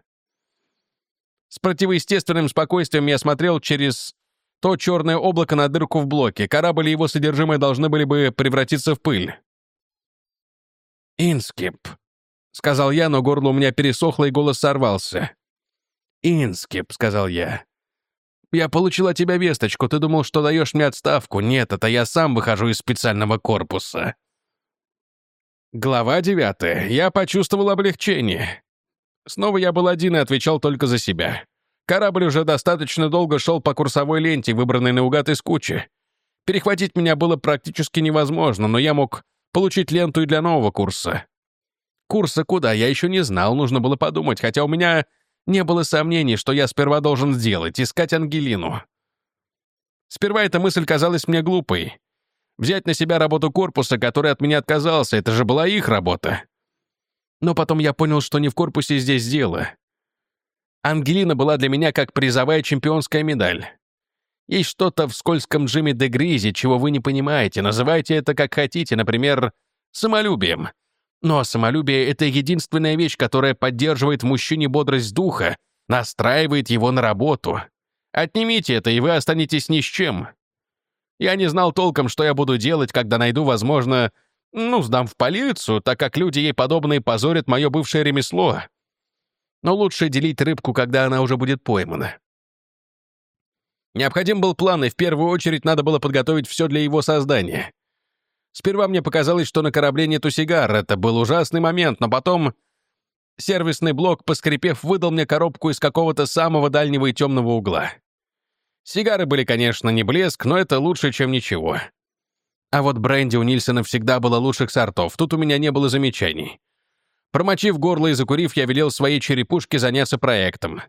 С противоестественным спокойствием я смотрел через то черное облако на дырку в блоке. Корабль и его содержимое должны были бы превратиться в пыль. «Инскип», — сказал я, но горло у меня пересохло и голос сорвался. «Инскип», — сказал я. «Я получил от тебя весточку. Ты думал, что даешь мне отставку. Нет, это я сам выхожу из специального корпуса». Глава девятая. Я почувствовал облегчение. Снова я был один и отвечал только за себя. Корабль уже достаточно долго шел по курсовой ленте, выбранной наугад из кучи. Перехватить меня было практически невозможно, но я мог Получить ленту и для нового курса. Курса куда, я еще не знал, нужно было подумать, хотя у меня не было сомнений, что я сперва должен сделать — искать Ангелину. Сперва эта мысль казалась мне глупой. Взять на себя работу корпуса, который от меня отказался, это же была их работа. Но потом я понял, что не в корпусе здесь дело. Ангелина была для меня как призовая чемпионская медаль. Есть что-то в скользком Джимми де Гризе, чего вы не понимаете. Называйте это как хотите, например, самолюбием. Но самолюбие — это единственная вещь, которая поддерживает в мужчине бодрость духа, настраивает его на работу. Отнимите это, и вы останетесь ни с чем. Я не знал толком, что я буду делать, когда найду, возможно, ну, сдам в полицию, так как люди ей подобные позорят мое бывшее ремесло. Но лучше делить рыбку, когда она уже будет поймана. Необходим был план, и в первую очередь надо было подготовить все для его создания. Сперва мне показалось, что на корабле нету сигар. Это был ужасный момент, но потом... Сервисный блок, поскрипев, выдал мне коробку из какого-то самого дальнего и темного угла. Сигары были, конечно, не блеск, но это лучше, чем ничего. А вот бренди у Нильсона всегда было лучших сортов, тут у меня не было замечаний. Промочив горло и закурив, я велел своей черепушке заняться проектом.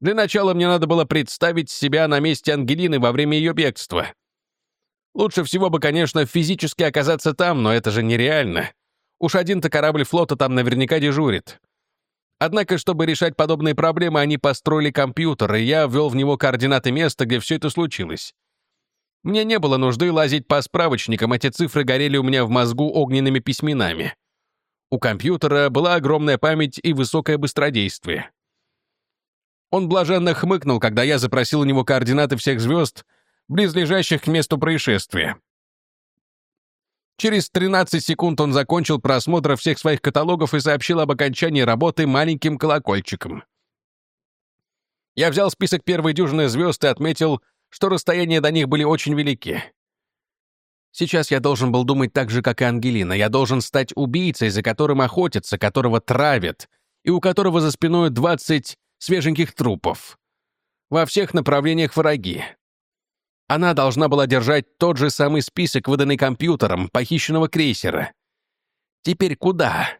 Для начала мне надо было представить себя на месте Ангелины во время ее бегства. Лучше всего бы, конечно, физически оказаться там, но это же нереально. Уж один-то корабль флота там наверняка дежурит. Однако, чтобы решать подобные проблемы, они построили компьютер, и я ввел в него координаты места, где все это случилось. Мне не было нужды лазить по справочникам, эти цифры горели у меня в мозгу огненными письменами. У компьютера была огромная память и высокое быстродействие. Он блаженно хмыкнул, когда я запросил у него координаты всех звезд, близлежащих к месту происшествия. Через 13 секунд он закончил просмотр всех своих каталогов и сообщил об окончании работы маленьким колокольчиком. Я взял список первой дюжины звезд и отметил, что расстояния до них были очень велики. Сейчас я должен был думать так же, как и Ангелина. Я должен стать убийцей, за которым охотятся, которого травят, и у которого за спиной 20 свеженьких трупов. Во всех направлениях враги. Она должна была держать тот же самый список, выданный компьютером, похищенного крейсера. Теперь куда?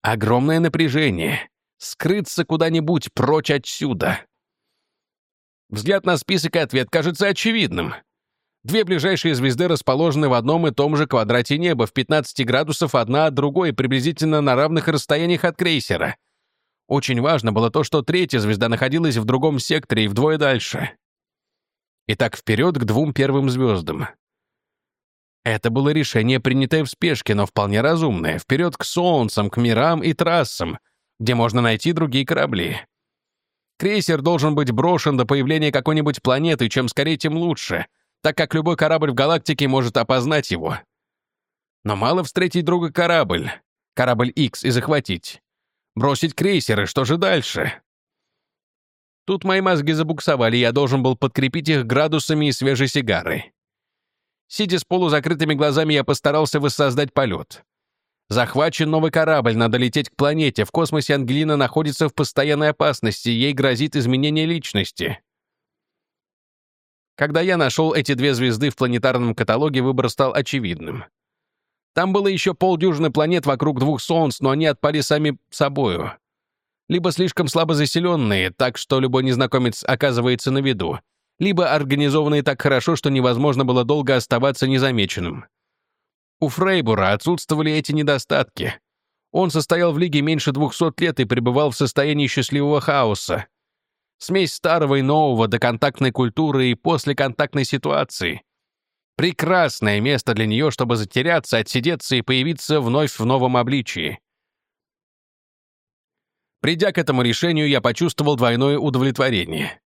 Огромное напряжение. Скрыться куда-нибудь прочь отсюда. Взгляд на список и ответ кажется очевидным. Две ближайшие звезды расположены в одном и том же квадрате неба, в 15 градусов одна от другой, приблизительно на равных расстояниях от крейсера. Очень важно было то, что третья звезда находилась в другом секторе и вдвое дальше. Итак, вперед к двум первым звездам. Это было решение, принятое в спешке, но вполне разумное. Вперед к солнцам, к мирам и трассам, где можно найти другие корабли. Крейсер должен быть брошен до появления какой-нибудь планеты, чем скорее, тем лучше, так как любой корабль в галактике может опознать его. Но мало встретить друга корабль, корабль X, и захватить. Бросить крейсер, и что же дальше? Тут мои мозги забуксовали, я должен был подкрепить их градусами и свежей сигарой. Сидя с полузакрытыми глазами, я постарался воссоздать полет. Захвачен новый корабль, надо лететь к планете. В космосе Ангелина находится в постоянной опасности, ей грозит изменение личности. Когда я нашел эти две звезды в планетарном каталоге, выбор стал очевидным. Там было еще полдюжины планет вокруг двух солнц, но они отпали сами собою либо слишком слабо заселенные, так что любой незнакомец оказывается на виду, либо организованные так хорошо, что невозможно было долго оставаться незамеченным. У Фрейбура отсутствовали эти недостатки. Он состоял в Лиге меньше 200 лет и пребывал в состоянии счастливого хаоса. Смесь старого и нового до контактной культуры и после контактной ситуации. Прекрасное место для нее, чтобы затеряться, отсидеться и появиться вновь в новом обличии. Придя к этому решению, я почувствовал двойное удовлетворение.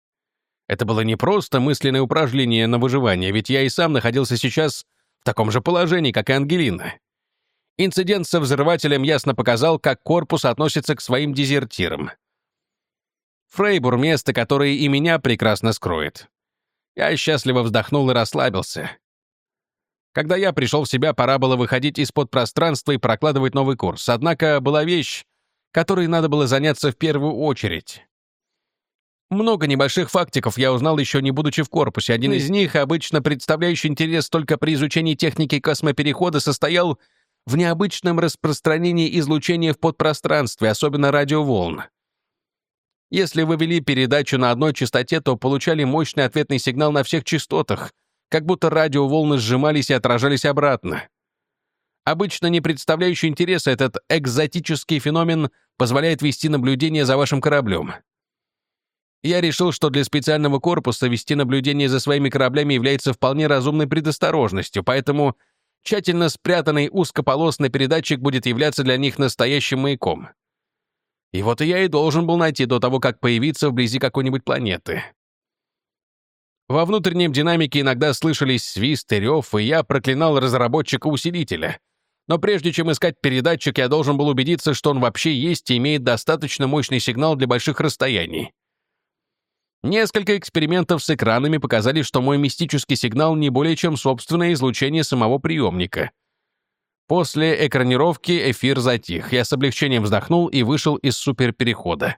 Это было не просто мысленное упражнение на выживание, ведь я и сам находился сейчас в таком же положении, как и Ангелина. Инцидент со взрывателем ясно показал, как корпус относится к своим дезертирам. Фрейбур — место, которое и меня прекрасно скроет. Я счастливо вздохнул и расслабился. Когда я пришел в себя, пора было выходить из-под пространства и прокладывать новый курс. Однако была вещь, которой надо было заняться в первую очередь. Много небольших фактиков я узнал еще не будучи в корпусе. Один из них, обычно представляющий интерес только при изучении техники космоперехода, состоял в необычном распространении излучения в подпространстве, особенно радиоволн. Если вы вели передачу на одной частоте, то получали мощный ответный сигнал на всех частотах, как будто радиоволны сжимались и отражались обратно. Обычно не представляющий интереса этот экзотический феномен позволяет вести наблюдение за вашим кораблем. Я решил, что для специального корпуса вести наблюдение за своими кораблями является вполне разумной предосторожностью, поэтому тщательно спрятанный узкополосный передатчик будет являться для них настоящим маяком. И вот я и должен был найти до того, как появиться вблизи какой-нибудь планеты. Во внутреннем динамике иногда слышались свист и рев, и я проклинал разработчика усилителя — но прежде чем искать передатчик, я должен был убедиться, что он вообще есть и имеет достаточно мощный сигнал для больших расстояний. Несколько экспериментов с экранами показали, что мой мистический сигнал не более чем собственное излучение самого приемника. После экранировки эфир затих. Я с облегчением вздохнул и вышел из суперперехода.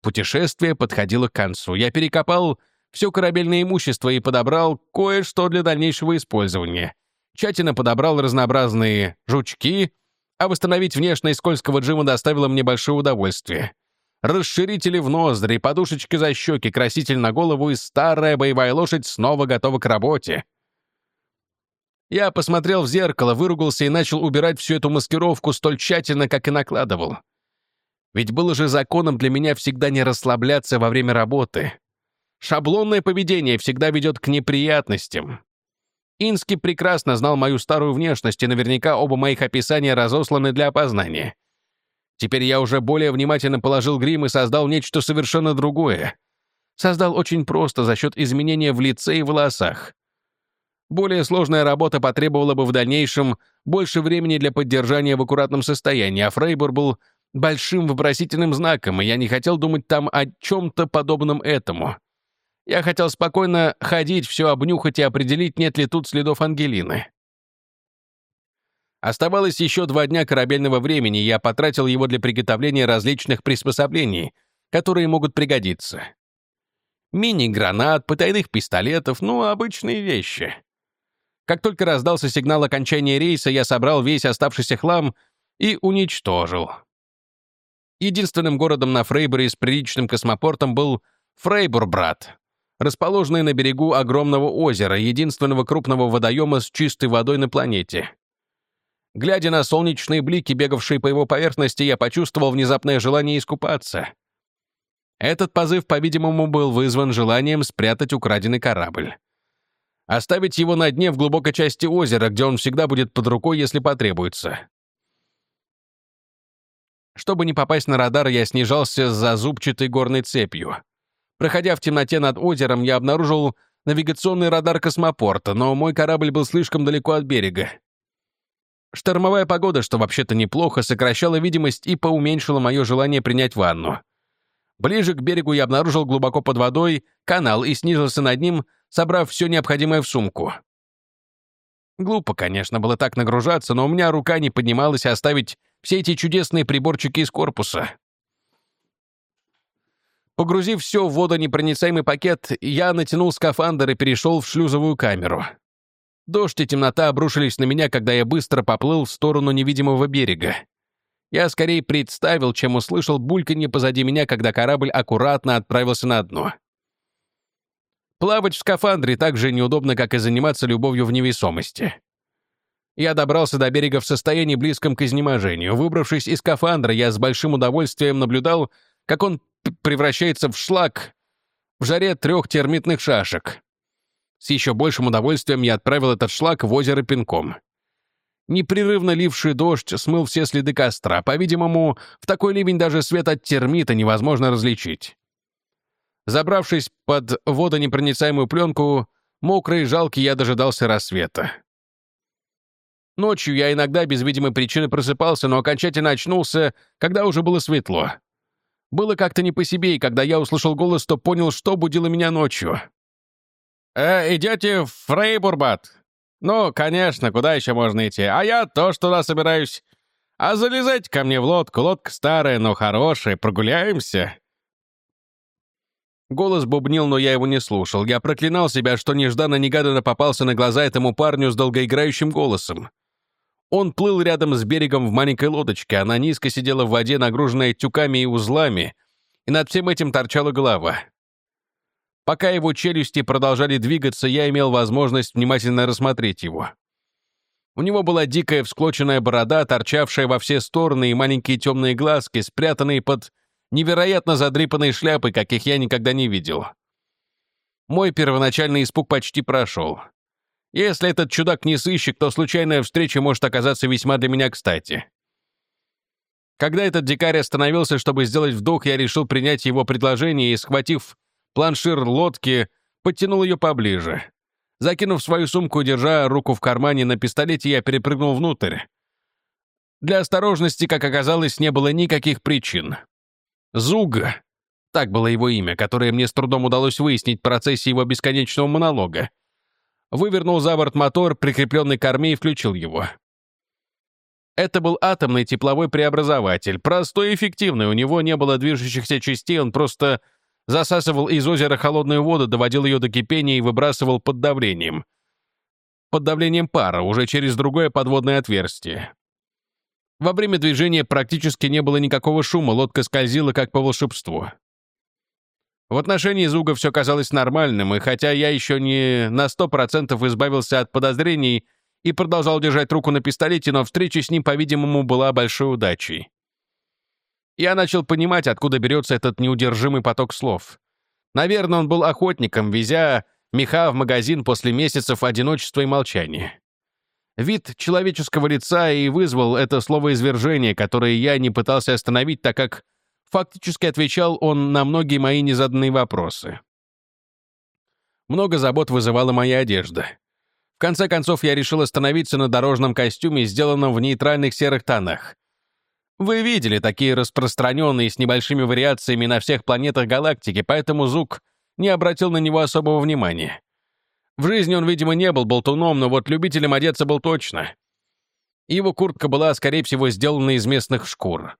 Путешествие подходило к концу. Я перекопал все корабельное имущество и подобрал кое-что для дальнейшего использования. Тщательно подобрал разнообразные жучки, а восстановить внешность скользкого джима доставило мне большое удовольствие. Расширители в ноздри, подушечки за щеки, краситель на голову и старая боевая лошадь снова готова к работе. Я посмотрел в зеркало, выругался и начал убирать всю эту маскировку столь тщательно, как и накладывал. Ведь было же законом для меня всегда не расслабляться во время работы. Шаблонное поведение всегда ведет к неприятностям. Ински прекрасно знал мою старую внешность, и наверняка оба моих описания разосланы для опознания. Теперь я уже более внимательно положил грим и создал нечто совершенно другое. Создал очень просто за счет изменения в лице и волосах. Более сложная работа потребовала бы в дальнейшем больше времени для поддержания в аккуратном состоянии, а Фрейбур был большим вопросительным знаком, и я не хотел думать там о чем-то подобном этому. Я хотел спокойно ходить, все обнюхать и определить, нет ли тут следов Ангелины. Оставалось еще два дня корабельного времени, я потратил его для приготовления различных приспособлений, которые могут пригодиться. Мини-гранат, потайных пистолетов, ну, обычные вещи. Как только раздался сигнал окончания рейса, я собрал весь оставшийся хлам и уничтожил. Единственным городом на Фрейборе с приличным космопортом был Фрейбур-Брат, расположенный на берегу огромного озера, единственного крупного водоема с чистой водой на планете. Глядя на солнечные блики, бегавшие по его поверхности, я почувствовал внезапное желание искупаться. Этот позыв, по-видимому, был вызван желанием спрятать украденный корабль. Оставить его на дне в глубокой части озера, где он всегда будет под рукой, если потребуется. Чтобы не попасть на радар, я снижался за зубчатой горной цепью. Проходя в темноте над озером, я обнаружил навигационный радар космопорта, но мой корабль был слишком далеко от берега. Штормовая погода, что вообще-то неплохо, сокращала видимость и поуменьшила мое желание принять ванну. Ближе к берегу я обнаружил глубоко под водой канал и снизился над ним, собрав все необходимое в сумку. Глупо, конечно, было так нагружаться, но у меня рука не поднималась оставить все эти чудесные приборчики из корпуса. Погрузив все в водонепроницаемый пакет, я натянул скафандр и перешел в шлюзовую камеру. Дождь и темнота обрушились на меня, когда я быстро поплыл в сторону невидимого берега. Я скорее представил, чем услышал бульканье позади меня, когда корабль аккуратно отправился на дно. Плавать в скафандре так же неудобно, как и заниматься любовью в невесомости. Я добрался до берега в состоянии близком к изнеможению. Выбравшись из скафандра, я с большим удовольствием наблюдал, как он превращается в шлак в жаре трех термитных шашек. С еще большим удовольствием я отправил этот шлак в озеро пинком. Непрерывно ливший дождь смыл все следы костра. По-видимому, в такой ливень даже свет от термита невозможно различить. Забравшись под водонепроницаемую пленку, мокрый и жалкий, я дожидался рассвета. Ночью я иногда без видимой причины просыпался, но окончательно очнулся, когда уже было светло. Было как-то не по себе, и когда я услышал голос, то понял, что будило меня ночью. «Э, идете в Фрейбурбат?» «Ну, конечно, куда еще можно идти? А я тоже туда собираюсь. А залезайте ко мне в лодку. Лодка старая, но хорошая. Прогуляемся?» Голос бубнил, но я его не слушал. Я проклинал себя, что нежданно-негаданно попался на глаза этому парню с долгоиграющим голосом. Он плыл рядом с берегом в маленькой лодочке, она низко сидела в воде, нагруженная тюками и узлами, и над всем этим торчала голова. Пока его челюсти продолжали двигаться, я имел возможность внимательно рассмотреть его. У него была дикая всклоченная борода, торчавшая во все стороны, и маленькие темные глазки, спрятанные под невероятно задрипанной шляпой, каких я никогда не видел. Мой первоначальный испуг почти прошел. Если этот чудак не сыщик, то случайная встреча может оказаться весьма для меня кстати. Когда этот дикарь остановился, чтобы сделать вдох, я решил принять его предложение и, схватив планшир лодки, подтянул ее поближе. Закинув свою сумку, держа руку в кармане на пистолете, я перепрыгнул внутрь. Для осторожности, как оказалось, не было никаких причин. Зуг Так было его имя, которое мне с трудом удалось выяснить в процессе его бесконечного монолога. Вывернул за борт мотор, прикрепленный к корме, и включил его. Это был атомный тепловой преобразователь, простой и эффективный, у него не было движущихся частей, он просто засасывал из озера холодную воду, доводил ее до кипения и выбрасывал под давлением. Под давлением пара, уже через другое подводное отверстие. Во время движения практически не было никакого шума, лодка скользила как по волшебству. В отношении Зуга все казалось нормальным, и хотя я еще не на сто процентов избавился от подозрений и продолжал держать руку на пистолете, но встреча с ним, по-видимому, была большой удачей. Я начал понимать, откуда берется этот неудержимый поток слов. Наверное, он был охотником, везя меха в магазин после месяцев одиночества и молчания. Вид человеческого лица и вызвал это словоизвержение, которое я не пытался остановить, так как Фактически отвечал он на многие мои незаданные вопросы. Много забот вызывала моя одежда. В конце концов, я решил остановиться на дорожном костюме, сделанном в нейтральных серых тонах. Вы видели такие распространенные с небольшими вариациями на всех планетах галактики, поэтому Зук не обратил на него особого внимания. В жизни он, видимо, не был болтуном, но вот любителем одеться был точно. Его куртка была, скорее всего, сделана из местных шкур.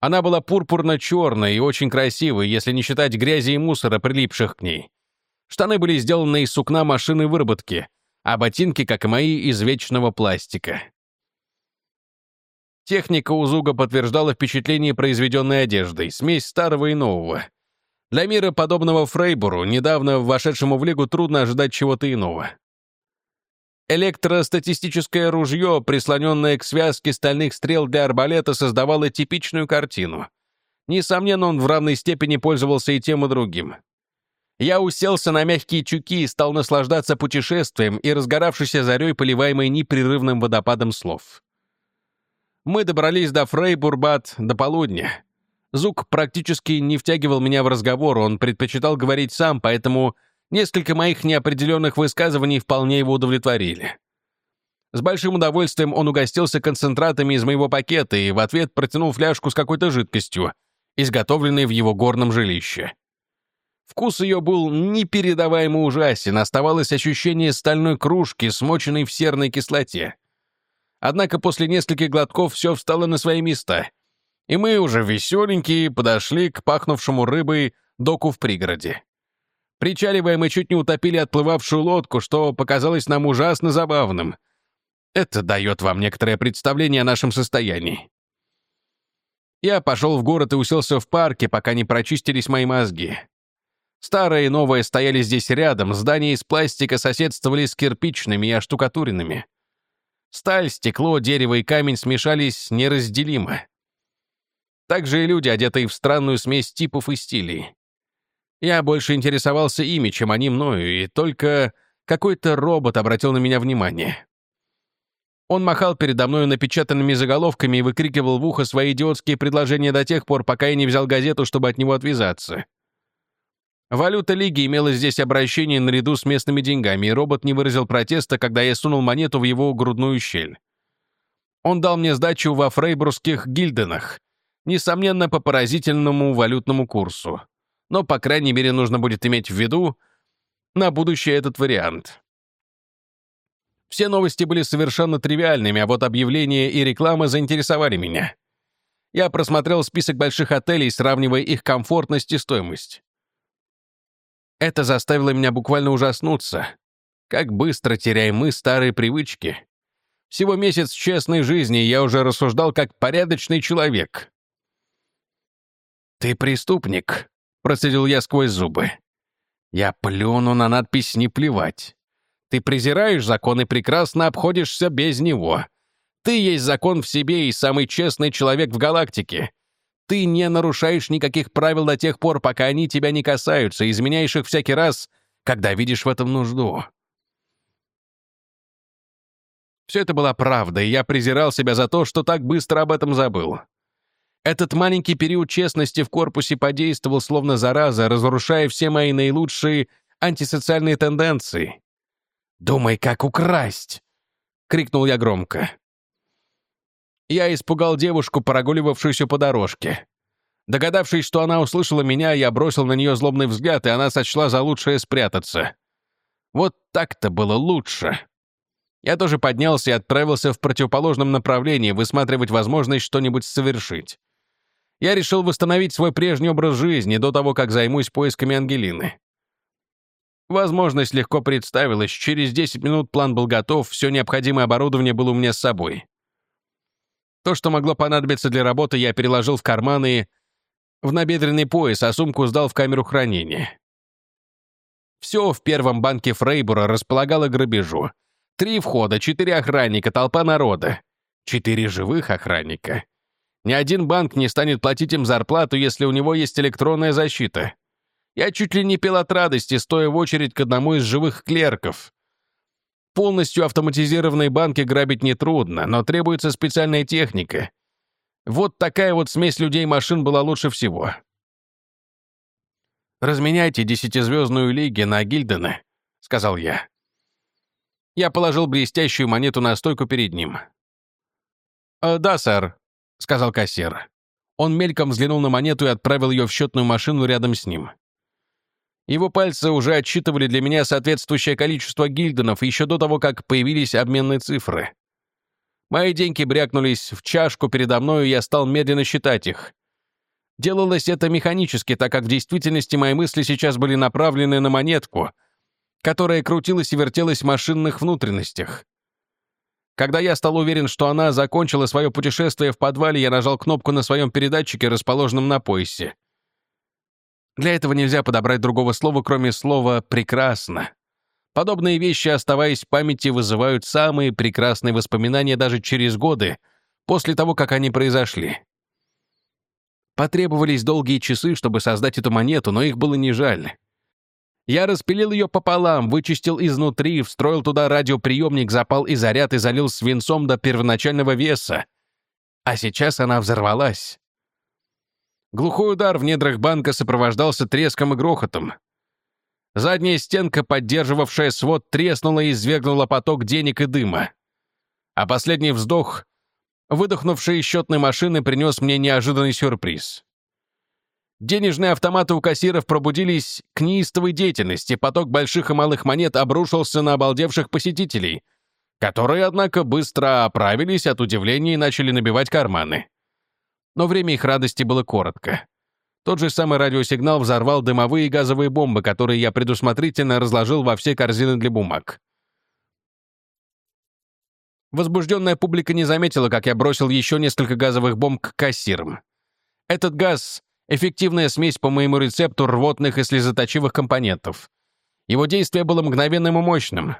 Она была пурпурно-черной и очень красивой, если не считать грязи и мусора, прилипших к ней. Штаны были сделаны из сукна машины выработки, а ботинки, как и мои, из вечного пластика. Техника у Зуга подтверждала впечатление произведенной одеждой, смесь старого и нового. Для мира, подобного Фрейбуру, недавно вошедшему в Лигу, трудно ожидать чего-то иного. Электростатистическое ружье, прислоненное к связке стальных стрел для арбалета, создавало типичную картину. Несомненно, он в равной степени пользовался и тем, и другим. Я уселся на мягкие тюки и стал наслаждаться путешествием и разгоравшейся зарей, поливаемой непрерывным водопадом слов. Мы добрались до Фрейбурбат до полудня. Зук практически не втягивал меня в разговор, он предпочитал говорить сам, поэтому Несколько моих неопределенных высказываний вполне его удовлетворили. С большим удовольствием он угостился концентратами из моего пакета и в ответ протянул фляжку с какой-то жидкостью, изготовленной в его горном жилище. Вкус ее был непередаваемо ужасен, оставалось ощущение стальной кружки, смоченной в серной кислоте. Однако после нескольких глотков все встало на свои места, и мы уже веселенькие подошли к пахнувшему рыбой доку в пригороде. Причаливая, мы чуть не утопили отплывавшую лодку, что показалось нам ужасно забавным. Это дает вам некоторое представление о нашем состоянии. Я пошел в город и уселся в парке, пока не прочистились мои мозги. Старое и новое стояли здесь рядом, здания из пластика соседствовали с кирпичными и оштукатуренными. Сталь, стекло, дерево и камень смешались неразделимо. Также и люди, одетые в странную смесь типов и стилей. Я больше интересовался ими, чем они мною, и только какой-то робот обратил на меня внимание. Он махал передо мной напечатанными заголовками и выкрикивал в ухо свои идиотские предложения до тех пор, пока я не взял газету, чтобы от него отвязаться. Валюта Лиги имела здесь обращение наряду с местными деньгами, и робот не выразил протеста, когда я сунул монету в его грудную щель. Он дал мне сдачу во фрейбургских гильденах, несомненно, по поразительному валютному курсу но, по крайней мере, нужно будет иметь в виду на будущее этот вариант. Все новости были совершенно тривиальными, а вот объявления и реклама заинтересовали меня. Я просмотрел список больших отелей, сравнивая их комфортность и стоимость. Это заставило меня буквально ужаснуться. Как быстро теряем мы старые привычки. Всего месяц честной жизни, я уже рассуждал как порядочный человек. «Ты преступник», — процедил я сквозь зубы. «Я плюну на надпись «Не плевать». Ты презираешь закон и прекрасно обходишься без него. Ты есть закон в себе и самый честный человек в галактике. Ты не нарушаешь никаких правил до тех пор, пока они тебя не касаются, изменяешь их всякий раз, когда видишь в этом нужду». Все это была правда, и я презирал себя за то, что так быстро об этом забыл. Этот маленький период честности в корпусе подействовал словно зараза, разрушая все мои наилучшие антисоциальные тенденции. «Думай, как украсть!» — крикнул я громко. Я испугал девушку, прогуливавшуюся по дорожке. Догадавшись, что она услышала меня, я бросил на нее злобный взгляд, и она сочла за лучшее спрятаться. Вот так-то было лучше. Я тоже поднялся и отправился в противоположном направлении, высматривать возможность что-нибудь совершить. Я решил восстановить свой прежний образ жизни до того, как займусь поисками Ангелины. Возможность легко представилась. Через 10 минут план был готов, все необходимое оборудование было у меня с собой. То, что могло понадобиться для работы, я переложил в карманы в набедренный пояс, а сумку сдал в камеру хранения. Все в первом банке Фрейбура располагало грабежу. Три входа, четыре охранника, толпа народа. Четыре живых охранника. Ни один банк не станет платить им зарплату, если у него есть электронная защита. Я чуть ли не пил от радости, стоя в очередь к одному из живых клерков. Полностью автоматизированные банки грабить нетрудно, но требуется специальная техника. Вот такая вот смесь людей и машин была лучше всего. «Разменяйте десятизвездную лиги на Гильдена», — сказал я. Я положил блестящую монету на стойку перед ним. «Э, «Да, сэр», — сказал кассир. Он мельком взглянул на монету и отправил ее в счетную машину рядом с ним. Его пальцы уже отсчитывали для меня соответствующее количество гильденов еще до того, как появились обменные цифры. Мои деньги брякнулись в чашку передо мной, и я стал медленно считать их. Делалось это механически, так как в действительности мои мысли сейчас были направлены на монетку, которая крутилась и вертелась в машинных внутренностях. Когда я стал уверен, что она закончила свое путешествие в подвале, я нажал кнопку на своем передатчике, расположенном на поясе. Для этого нельзя подобрать другого слова, кроме слова «прекрасно». Подобные вещи, оставаясь в памяти, вызывают самые прекрасные воспоминания даже через годы, после того, как они произошли. Потребовались долгие часы, чтобы создать эту монету, но их было не жаль. Я распилил ее пополам, вычистил изнутри, встроил туда радиоприемник, запал и заряд и залил свинцом до первоначального веса. А сейчас она взорвалась. Глухой удар в недрах банка сопровождался треском и грохотом. Задняя стенка, поддерживавшая свод, треснула и извергнула поток денег и дыма. А последний вздох, выдохнувший счетной машины, принес мне неожиданный сюрприз. Денежные автоматы у кассиров пробудились к неистовой деятельности, поток больших и малых монет обрушился на обалдевших посетителей, которые, однако, быстро оправились от удивления и начали набивать карманы. Но время их радости было коротко. Тот же самый радиосигнал взорвал дымовые и газовые бомбы, которые я предусмотрительно разложил во все корзины для бумаг. Возбужденная публика не заметила, как я бросил еще несколько газовых бомб к кассирам. Этот газ — эффективная смесь по моему рецепту рвотных и слезоточивых компонентов. Его действие было мгновенным и мощным.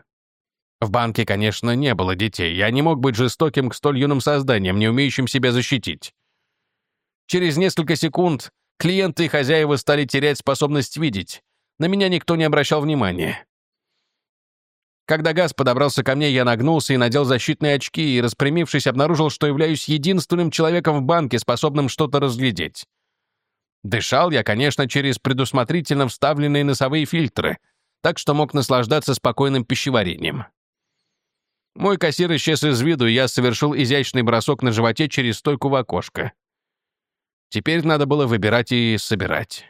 В банке, конечно, не было детей. Я не мог быть жестоким к столь юным созданиям, не умеющим себя защитить. Через несколько секунд клиенты и хозяева стали терять способность видеть. На меня никто не обращал внимания. Когда газ подобрался ко мне, я нагнулся и надел защитные очки и, распрямившись, обнаружил, что являюсь единственным человеком в банке, способным что-то разглядеть. Дышал я, конечно, через предусмотрительно вставленные носовые фильтры, так что мог наслаждаться спокойным пищеварением. Мой кассир исчез из виду, и я совершил изящный бросок на животе через стойку в окошко. Теперь надо было выбирать и собирать.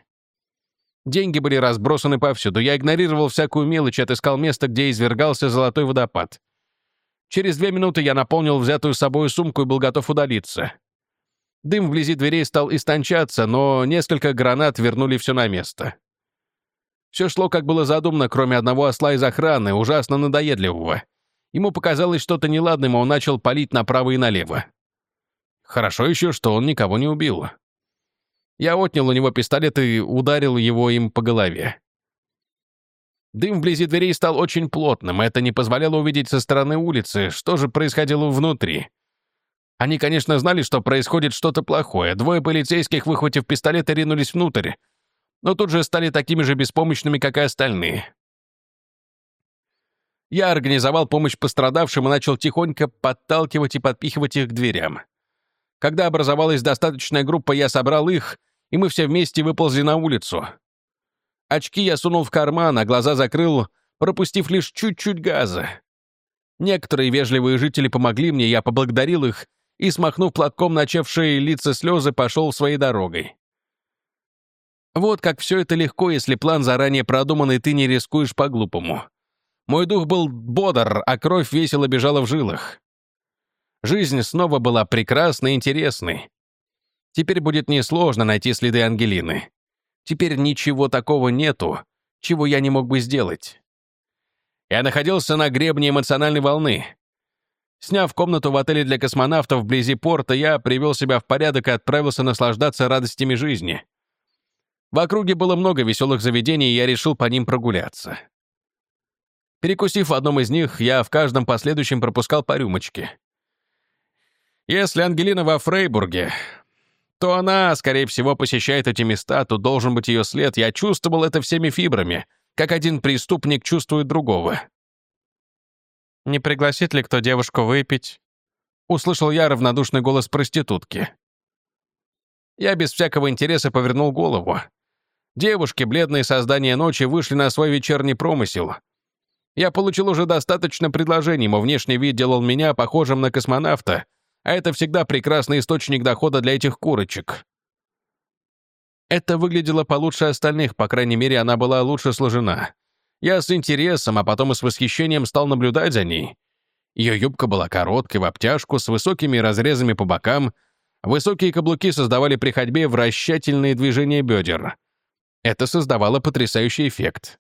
Деньги были разбросаны повсюду. Я игнорировал всякую мелочь и отыскал место, где извергался золотой водопад. Через две минуты я наполнил взятую с собой сумку и был готов удалиться. Дым вблизи дверей стал истончаться, но несколько гранат вернули все на место. Все шло, как было задумано, кроме одного осла из охраны, ужасно надоедливого. Ему показалось что-то неладным, и он начал палить направо и налево. Хорошо еще, что он никого не убил. Я отнял у него пистолет и ударил его им по голове. Дым вблизи дверей стал очень плотным, это не позволяло увидеть со стороны улицы, что же происходило внутри. Они, конечно, знали, что происходит что-то плохое. Двое полицейских, выхватив пистолеты, ринулись внутрь. Но тут же стали такими же беспомощными, как и остальные. Я организовал помощь пострадавшим и начал тихонько подталкивать и подпихивать их к дверям. Когда образовалась достаточная группа, я собрал их — и мы все вместе выползли на улицу. Очки я сунул в карман, а глаза закрыл, пропустив лишь чуть-чуть газа. Некоторые вежливые жители помогли мне, я поблагодарил их и, смахнув платком начавшие лица слезы, пошел своей дорогой. Вот как все это легко, если план заранее продуман, и ты не рискуешь по-глупому. Мой дух был бодр, а кровь весело бежала в жилах. Жизнь снова была прекрасной и интересной. Теперь будет несложно найти следы Ангелины. Теперь ничего такого нету, чего я не мог бы сделать. Я находился на гребне эмоциональной волны. Сняв комнату в отеле для космонавтов вблизи порта, я привел себя в порядок и отправился наслаждаться радостями жизни. В округе было много веселых заведений, и я решил по ним прогуляться. Перекусив в одном из них, я в каждом последующем пропускал по рюмочке. Если Ангелина во Фрейбурге, то она, скорее всего, посещает эти места, то должен быть ее след. Я чувствовал это всеми фибрами, как один преступник чувствует другого. «Не пригласит ли кто девушку выпить?» Услышал я равнодушный голос проститутки. Я без всякого интереса повернул голову. Девушки, бледные создания ночи, вышли на свой вечерний промысел. Я получил уже достаточно предложений, мой внешний вид делал меня похожим на космонавта, а это всегда прекрасный источник дохода для этих курочек. Это выглядело получше остальных, по крайней мере, она была лучше сложена. Я с интересом, а потом и с восхищением стал наблюдать за ней. Ее юбка была короткой, в обтяжку, с высокими разрезами по бокам. Высокие каблуки создавали при ходьбе вращательные движения бедер. Это создавало потрясающий эффект.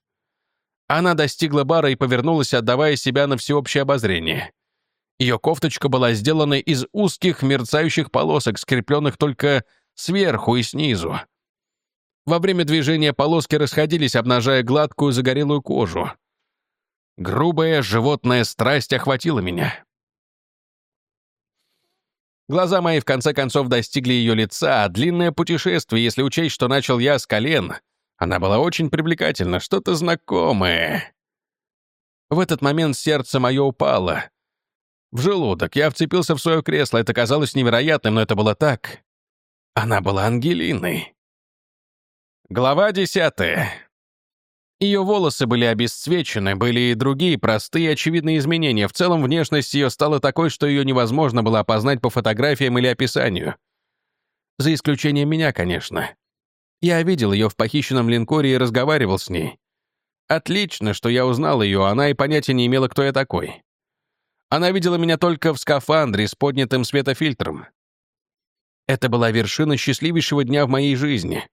Она достигла бара и повернулась, отдавая себя на всеобщее обозрение. Ее кофточка была сделана из узких мерцающих полосок, скрепленных только сверху и снизу. Во время движения полоски расходились, обнажая гладкую загорелую кожу. Грубая животная страсть охватила меня. Глаза мои в конце концов достигли ее лица, а длинное путешествие, если учесть, что начал я с колен, она была очень привлекательна, что-то знакомое. В этот момент сердце мое упало. В желудок я вцепился в свое кресло, это казалось невероятным, но это было так. Она была Ангелиной. Глава десятая. Ее волосы были обесцвечены, были и другие простые очевидные изменения. В целом внешность ее стала такой, что ее невозможно было опознать по фотографиям или описанию. За исключением меня, конечно. Я видел ее в похищенном линкоре и разговаривал с ней. Отлично, что я узнал ее, она и понятия не имела, кто я такой. Она видела меня только в скафандре с поднятым светофильтром. Это была вершина счастливейшего дня в моей жизни.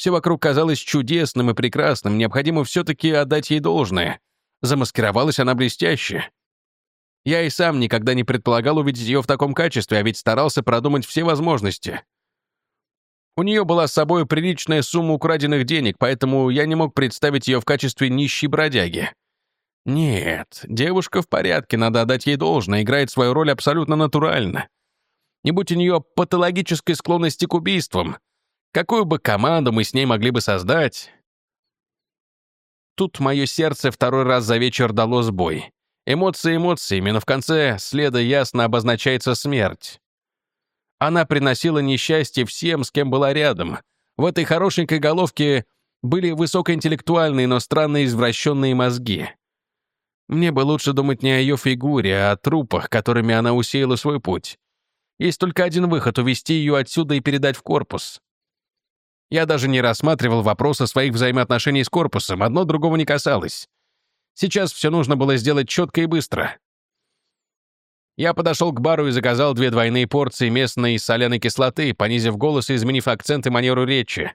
Все вокруг казалось чудесным и прекрасным, необходимо все-таки отдать ей должное. Замаскировалась она блестяще. Я и сам никогда не предполагал увидеть ее в таком качестве, а ведь старался продумать все возможности. У нее была с собой приличная сумма украденных денег, поэтому я не мог представить ее в качестве нищей бродяги. Нет, девушка в порядке, надо отдать ей должное, играет свою роль абсолютно натурально. Не будь у нее патологической склонности к убийствам, какую бы команду мы с ней могли бы создать? Тут мое сердце второй раз за вечер дало сбой. Эмоции эмоциями, но в конце следа ясно обозначается смерть. Она приносила несчастье всем, с кем была рядом. В этой хорошенькой головке были высокоинтеллектуальные, но странно извращенные мозги. Мне бы лучше думать не о ее фигуре, а о трупах, которыми она усеяла свой путь. Есть только один выход — увести ее отсюда и передать в корпус. Я даже не рассматривал вопрос о своих взаимоотношениях с корпусом, одно другого не касалось. Сейчас все нужно было сделать четко и быстро. Я подошел к бару и заказал две двойные порции местной соляной кислоты, понизив голос и изменив акцент и манеру речи.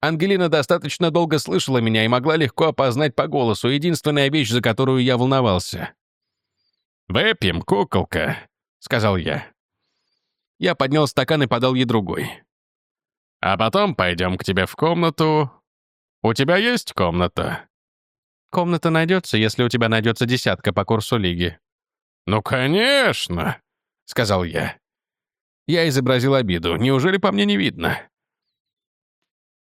Ангелина достаточно долго слышала меня и могла легко опознать по голосу, единственная вещь, за которую я волновался. «Выпьем, куколка», — сказал я. Я поднял стакан и подал ей другой. «А потом пойдем к тебе в комнату. У тебя есть комната?» «Комната найдется, если у тебя найдется десятка по курсу лиги», «Ну, конечно», — сказал я. Я изобразил обиду. Неужели по мне не видно?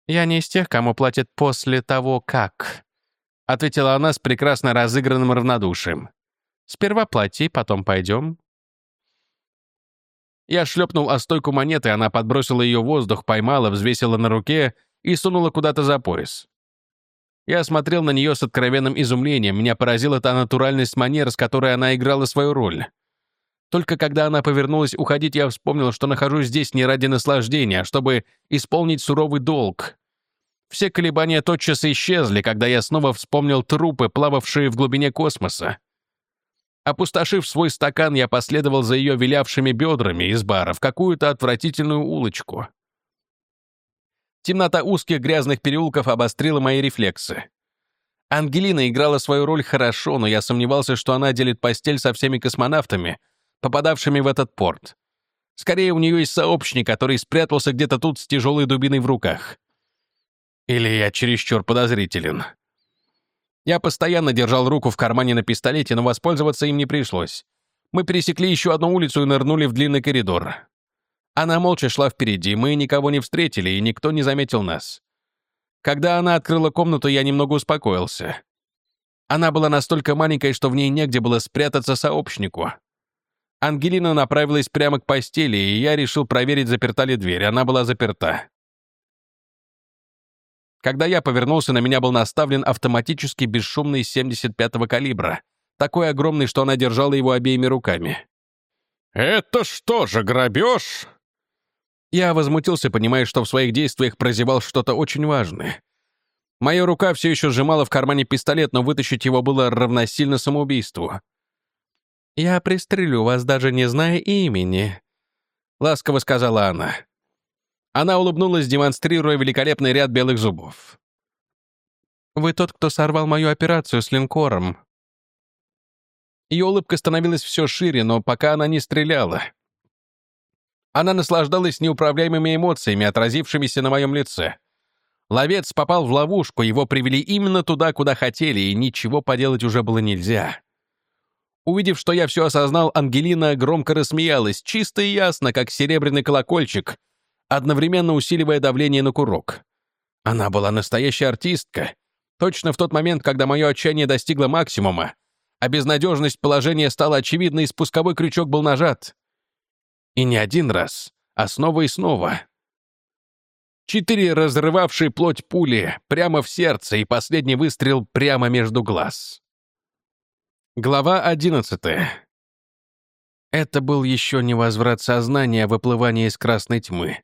«Я не из тех, кому платят после того, как», — ответила она с прекрасно разыгранным равнодушием. «Сперва плати, потом пойдем». Я шлепнул о стойку монеты, она подбросила ее в воздух, поймала, взвесила на руке и сунула куда-то за пояс. Я смотрел на нее с откровенным изумлением. Меня поразила та натуральность манер, с которой она играла свою роль. Только когда она повернулась уходить, я вспомнил, что нахожусь здесь не ради наслаждения, а чтобы исполнить суровый долг. Все колебания тотчас исчезли, когда я снова вспомнил трупы, плававшие в глубине космоса. Опустошив свой стакан, я последовал за ее вилявшими бедрами из бара в какую-то отвратительную улочку. Темнота узких грязных переулков обострила мои рефлексы. Ангелина играла свою роль хорошо, но я сомневался, что она делит постель со всеми космонавтами, попадавшими в этот порт. Скорее, у нее есть сообщник, который спрятался где-то тут с тяжелой дубиной в руках. Или я чересчур подозрителен. Я постоянно держал руку в кармане на пистолете, но воспользоваться им не пришлось. Мы пересекли еще одну улицу и нырнули в длинный коридор. Она молча шла впереди, мы никого не встретили, и никто не заметил нас. Когда она открыла комнату, я немного успокоился. Она была настолько маленькой, что в ней негде было спрятаться сообщнику. Ангелина направилась прямо к постели, и я решил проверить, заперта ли дверь. Она была заперта. Когда я повернулся, на меня был наставлен автоматический бесшумный 75-го калибра, такой огромный, что она держала его обеими руками. «Это что же, грабеж?» Я возмутился, понимая, что в своих действиях прозевал что-то очень важное. Моя рука все еще сжимала в кармане пистолет, но вытащить его было равносильно самоубийству. «Я пристрелю вас, даже не зная имени», — ласково сказала она. Она улыбнулась, демонстрируя великолепный ряд белых зубов. «Вы тот, кто сорвал мою операцию с линкором». Ее улыбка становилась все шире, но пока она не стреляла. Она наслаждалась неуправляемыми эмоциями, отразившимися на моем лице. Ловец попал в ловушку, его привели именно туда, куда хотели, и ничего поделать уже было нельзя. Увидев, что я все осознал, Ангелина громко рассмеялась, чисто и ясно, как серебряный колокольчик, одновременно усиливая давление на курок. Она была настоящая артистка. Точно в тот момент, когда мое отчаяние достигло максимума, а безнадежность положения стала очевидной, и спусковой крючок был нажат. И не один раз, а снова и снова. Четыре разрывавшие плоть пули прямо в сердце и последний выстрел прямо между глаз. Глава одиннадцатая. Это был еще не возврат сознания, выплывание из красной тьмы.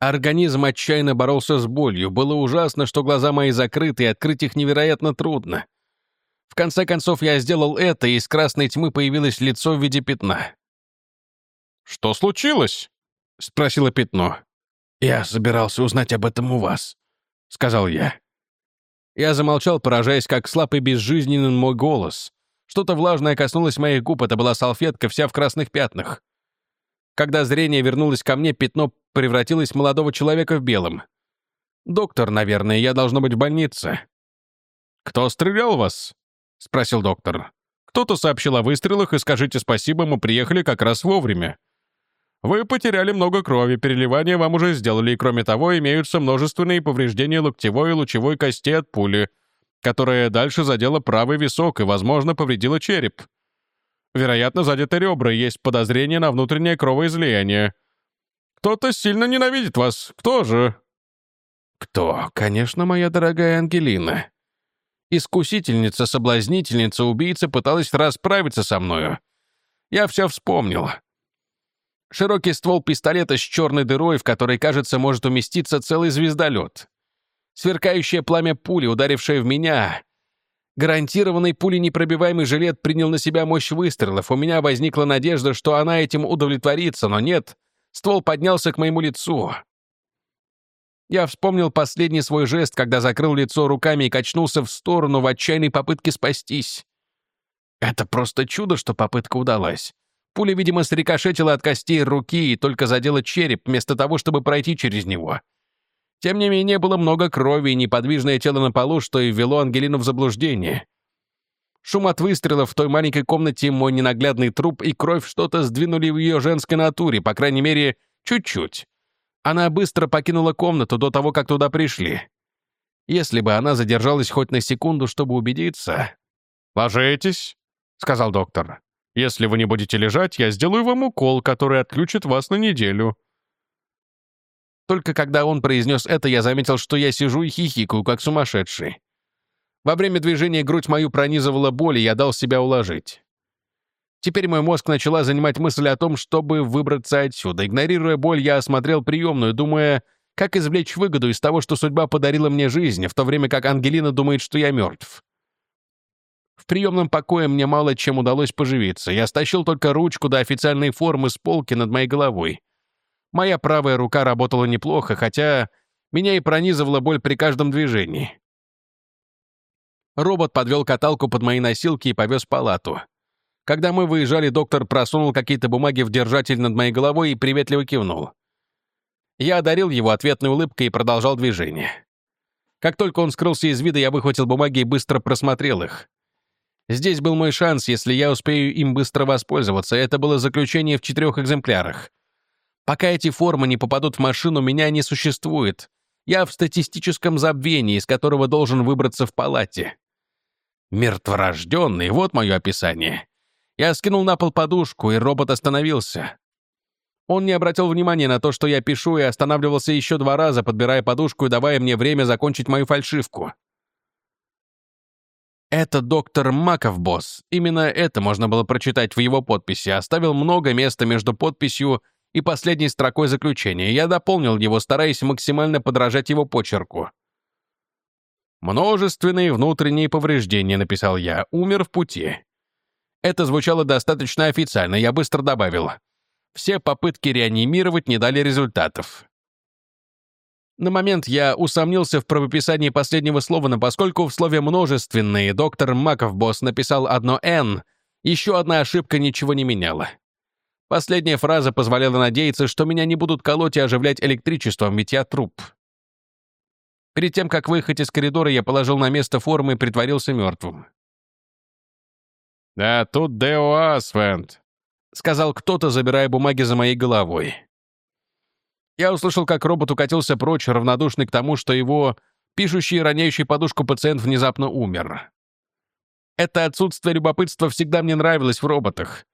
Организм отчаянно боролся с болью. Было ужасно, что глаза мои закрыты, и открыть их невероятно трудно. В конце концов, я сделал это, и из красной тьмы появилось лицо в виде пятна. «Что случилось?» — спросило пятно. «Я собирался узнать об этом у вас», — сказал я. Я замолчал, поражаясь, как слаб и безжизненен мой голос. Что-то влажное коснулось моих губ, это была салфетка, вся в красных пятнах. Когда зрение вернулось ко мне, пятно превратилось в молодого человека в белом. «Доктор, наверное, я должна быть в больнице». «Кто стрелял вас?» — спросил доктор. «Кто-то сообщил о выстрелах, и скажите спасибо, мы приехали как раз вовремя. Вы потеряли много крови, переливание вам уже сделали, и кроме того, имеются множественные повреждения локтевой и лучевой кости от пули, которая дальше задела правый висок и, возможно, повредила череп. Вероятно, задеты ребра, есть подозрение на внутреннее кровоизлияние. Кто-то сильно ненавидит вас. Кто же?» «Кто? Конечно, моя дорогая Ангелина. Искусительница, соблазнительница, убийца пыталась расправиться со мною. Я все вспомнил. Широкий ствол пистолета с черной дырой, в которой, кажется, может уместиться целый звездолет. Сверкающее пламя пули, ударившее в меня. Гарантированный пуленепробиваемый жилет принял на себя мощь выстрелов. У меня возникла надежда, что она этим удовлетворится, но нет. Ствол поднялся к моему лицу. Я вспомнил последний свой жест, когда закрыл лицо руками и качнулся в сторону в отчаянной попытке спастись. Это просто чудо, что попытка удалась. Пуля, видимо, срикошетила от костей руки и только задела череп, вместо того, чтобы пройти через него. Тем не менее, было много крови и неподвижное тело на полу, что и ввело Ангелину в заблуждение. Шум от выстрелов в той маленькой комнате, мой ненаглядный труп и кровь что-то сдвинули в ее женской натуре, по крайней мере, чуть-чуть. Она быстро покинула комнату до того, как туда пришли. Если бы она задержалась хоть на секунду, чтобы убедиться... «Ложитесь», — сказал доктор. Если вы не будете лежать, я сделаю вам укол, который отключит вас на неделю». Только когда он произнес это, я заметил, что я сижу и хихикаю, как сумасшедший. Во время движения грудь мою пронизывала боль, и я дал себя уложить. Теперь мой мозг начала занимать мысль о том, чтобы выбраться отсюда. Игнорируя боль, я осмотрел приемную, думая, Как извлечь выгоду из того, что судьба подарила мне жизнь, в то время как Ангелина думает, что я мертв? В приемном покое мне мало чем удалось поживиться. Я стащил только ручку до официальной формы с полки над моей головой. Моя правая рука работала неплохо, хотя меня и пронизывала боль при каждом движении. Робот подвел каталку под мои носилки и повез в палату. Когда мы выезжали, доктор просунул какие-то бумаги в держатель над моей головой и приветливо кивнул. Я одарил его ответной улыбкой и продолжал движение. Как только он скрылся из вида, я выхватил бумаги и быстро просмотрел их. Здесь был мой шанс, если я успею им быстро воспользоваться. Это было заключение в четырех экземплярах. Пока эти формы не попадут в машину, меня не существует. Я в статистическом забвении, из которого должен выбраться в палате. Мертворожденный, вот мое описание. Я скинул на пол подушку, и робот остановился. Он не обратил внимания на то, что я пишу, и останавливался еще два раза, подбирая подушку и давая мне время закончить мою фальшивку. Это доктор Маков, босс. Именно это можно было прочитать в его подписи. Оставил много места между подписью и последней строкой заключения. Я дополнил его, стараясь максимально подражать его почерку. «Множественные внутренние повреждения», — написал я, — «умер в пути». Это звучало достаточно официально, я быстро добавил. Все попытки реанимировать не дали результатов. На момент я усомнился в правописании последнего слова, но поскольку в слове «множественные» доктор Маковбосс написал одно «н», еще одна ошибка ничего не меняла. Последняя фраза позволяла надеяться, что меня не будут колоть и оживлять электричеством, ведь я труп. Перед тем, как выехать из коридора, я положил на место формы и притворился мертвым. «Да тут Део Асвент», — сказал кто-то, забирая бумаги за моей головой. Я услышал, как робот укатился прочь, равнодушный к тому, что его пишущий и роняющий подушку пациент внезапно умер. Это отсутствие любопытства всегда мне нравилось в роботах.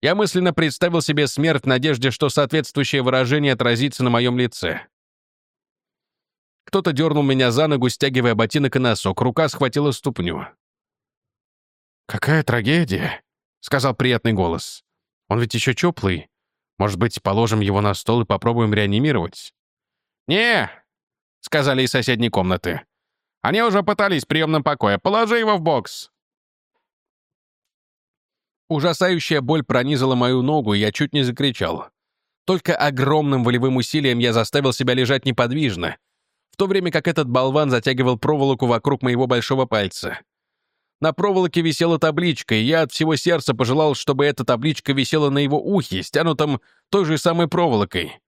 Я мысленно представил себе смерть в надежде, что соответствующее выражение отразится на моем лице. Кто-то дернул меня за ногу, стягивая ботинок и носок. Рука схватила ступню. «Какая трагедия», — сказал приятный голос. «Он ведь еще теплый. Может быть, положим его на стол и попробуем реанимировать?» «Не», — сказали из соседней комнаты. «Они уже пытались в приемном покое. Положи его в бокс». Ужасающая боль пронизала мою ногу, и я чуть не закричал. Только огромным волевым усилием я заставил себя лежать неподвижно, в то время как этот болван затягивал проволоку вокруг моего большого пальца. На проволоке висела табличка, и я от всего сердца пожелал, чтобы эта табличка висела на его ухе, стянутом той же самой проволокой.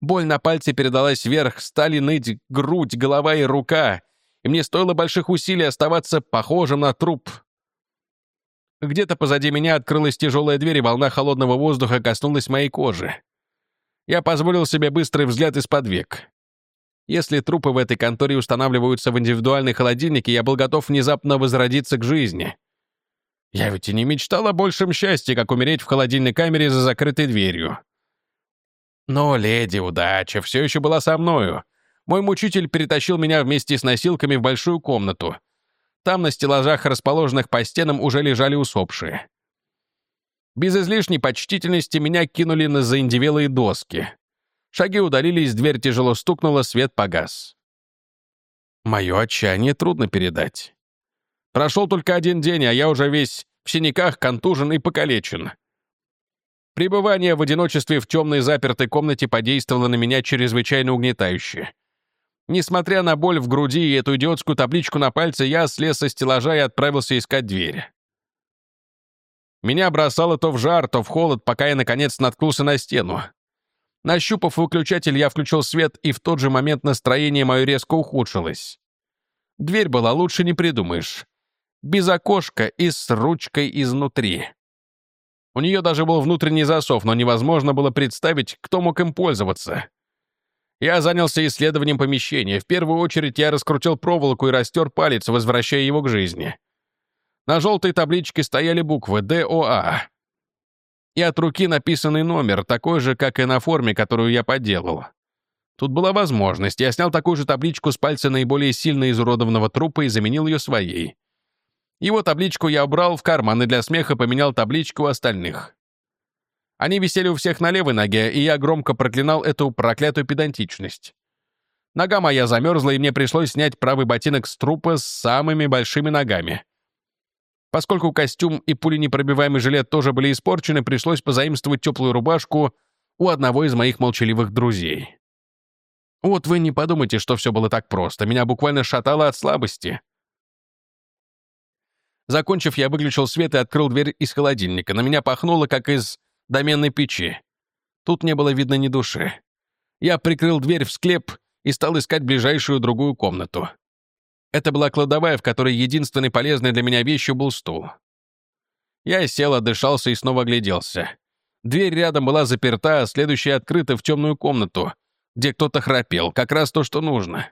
Боль на пальце передалась вверх, стали ныть грудь, голова и рука, и мне стоило больших усилий оставаться похожим на труп. Где-то позади меня открылась тяжелая дверь, и волна холодного воздуха коснулась моей кожи. Я позволил себе быстрый взгляд из-под век. Если трупы в этой конторе устанавливаются в индивидуальной холодильнике, я был готов внезапно возродиться к жизни. Я ведь и не мечтал о большем счастье, как умереть в холодильной камере за закрытой дверью. Но леди удача все еще была со мною. Мой мучитель перетащил меня вместе с носилками в большую комнату. Там на стеллажах, расположенных по стенам, уже лежали усопшие. Без излишней почтительности меня кинули на заиндевелые доски. Шаги удалились, дверь тяжело стукнула, свет погас. Мое отчаяние трудно передать. Прошел только один день, а я уже весь в синяках, контужен и покалечен. Пребывание в одиночестве в темной запертой комнате подействовало на меня чрезвычайно угнетающе. Несмотря на боль в груди и эту идиотскую табличку на пальце, я слез со стеллажа и отправился искать дверь. Меня бросало то в жар, то в холод, пока я, наконец, наткнулся на стену. Нащупав выключатель, я включил свет, и в тот же момент настроение мое резко ухудшилось. Дверь была лучше не придумаешь. Без окошка и с ручкой изнутри. У нее даже был внутренний засов, но невозможно было представить, кто мог им пользоваться. Я занялся исследованием помещения. В первую очередь я раскрутил проволоку и растер палец, возвращая его к жизни. На желтой табличке стояли буквы ДОА и от руки написанный номер, такой же, как и на форме, которую я подделал. Тут была возможность. Я снял такую же табличку с пальца наиболее сильно изуродованного трупа и заменил ее своей. Его табличку я убрал в карман и для смеха поменял табличку у остальных. Они висели у всех на левой ноге, и я громко проклинал эту проклятую педантичность. Нога моя замерзла, и мне пришлось снять правый ботинок с трупа с самыми большими ногами. Поскольку костюм и пуленепробиваемый жилет тоже были испорчены, пришлось позаимствовать теплую рубашку у одного из моих молчаливых друзей. Вот вы не подумайте, что все было так просто. Меня буквально шатало от слабости. Закончив, я выключил свет и открыл дверь из холодильника. На меня пахнуло, как из доменной печи. Тут не было видно ни души. Я прикрыл дверь в склеп и стал искать ближайшую другую комнату. Это была кладовая, в которой единственной полезной для меня вещью был стул. Я сел, отдышался и снова огляделся. Дверь рядом была заперта, а следующая открыта в темную комнату, где кто-то храпел, как раз то, что нужно.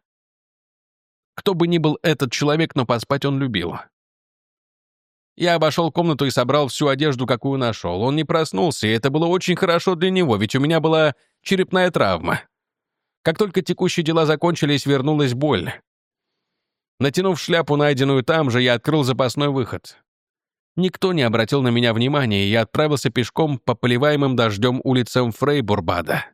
Кто бы ни был этот человек, но поспать он любил. Я обошел комнату и собрал всю одежду, какую нашел. Он не проснулся, и это было очень хорошо для него, ведь у меня была черепная травма. Как только текущие дела закончились, вернулась боль. Натянув шляпу, найденную там же, я открыл запасной выход. Никто не обратил на меня внимания, и я отправился пешком по поливаемым дождем улицам Фрейбурбада.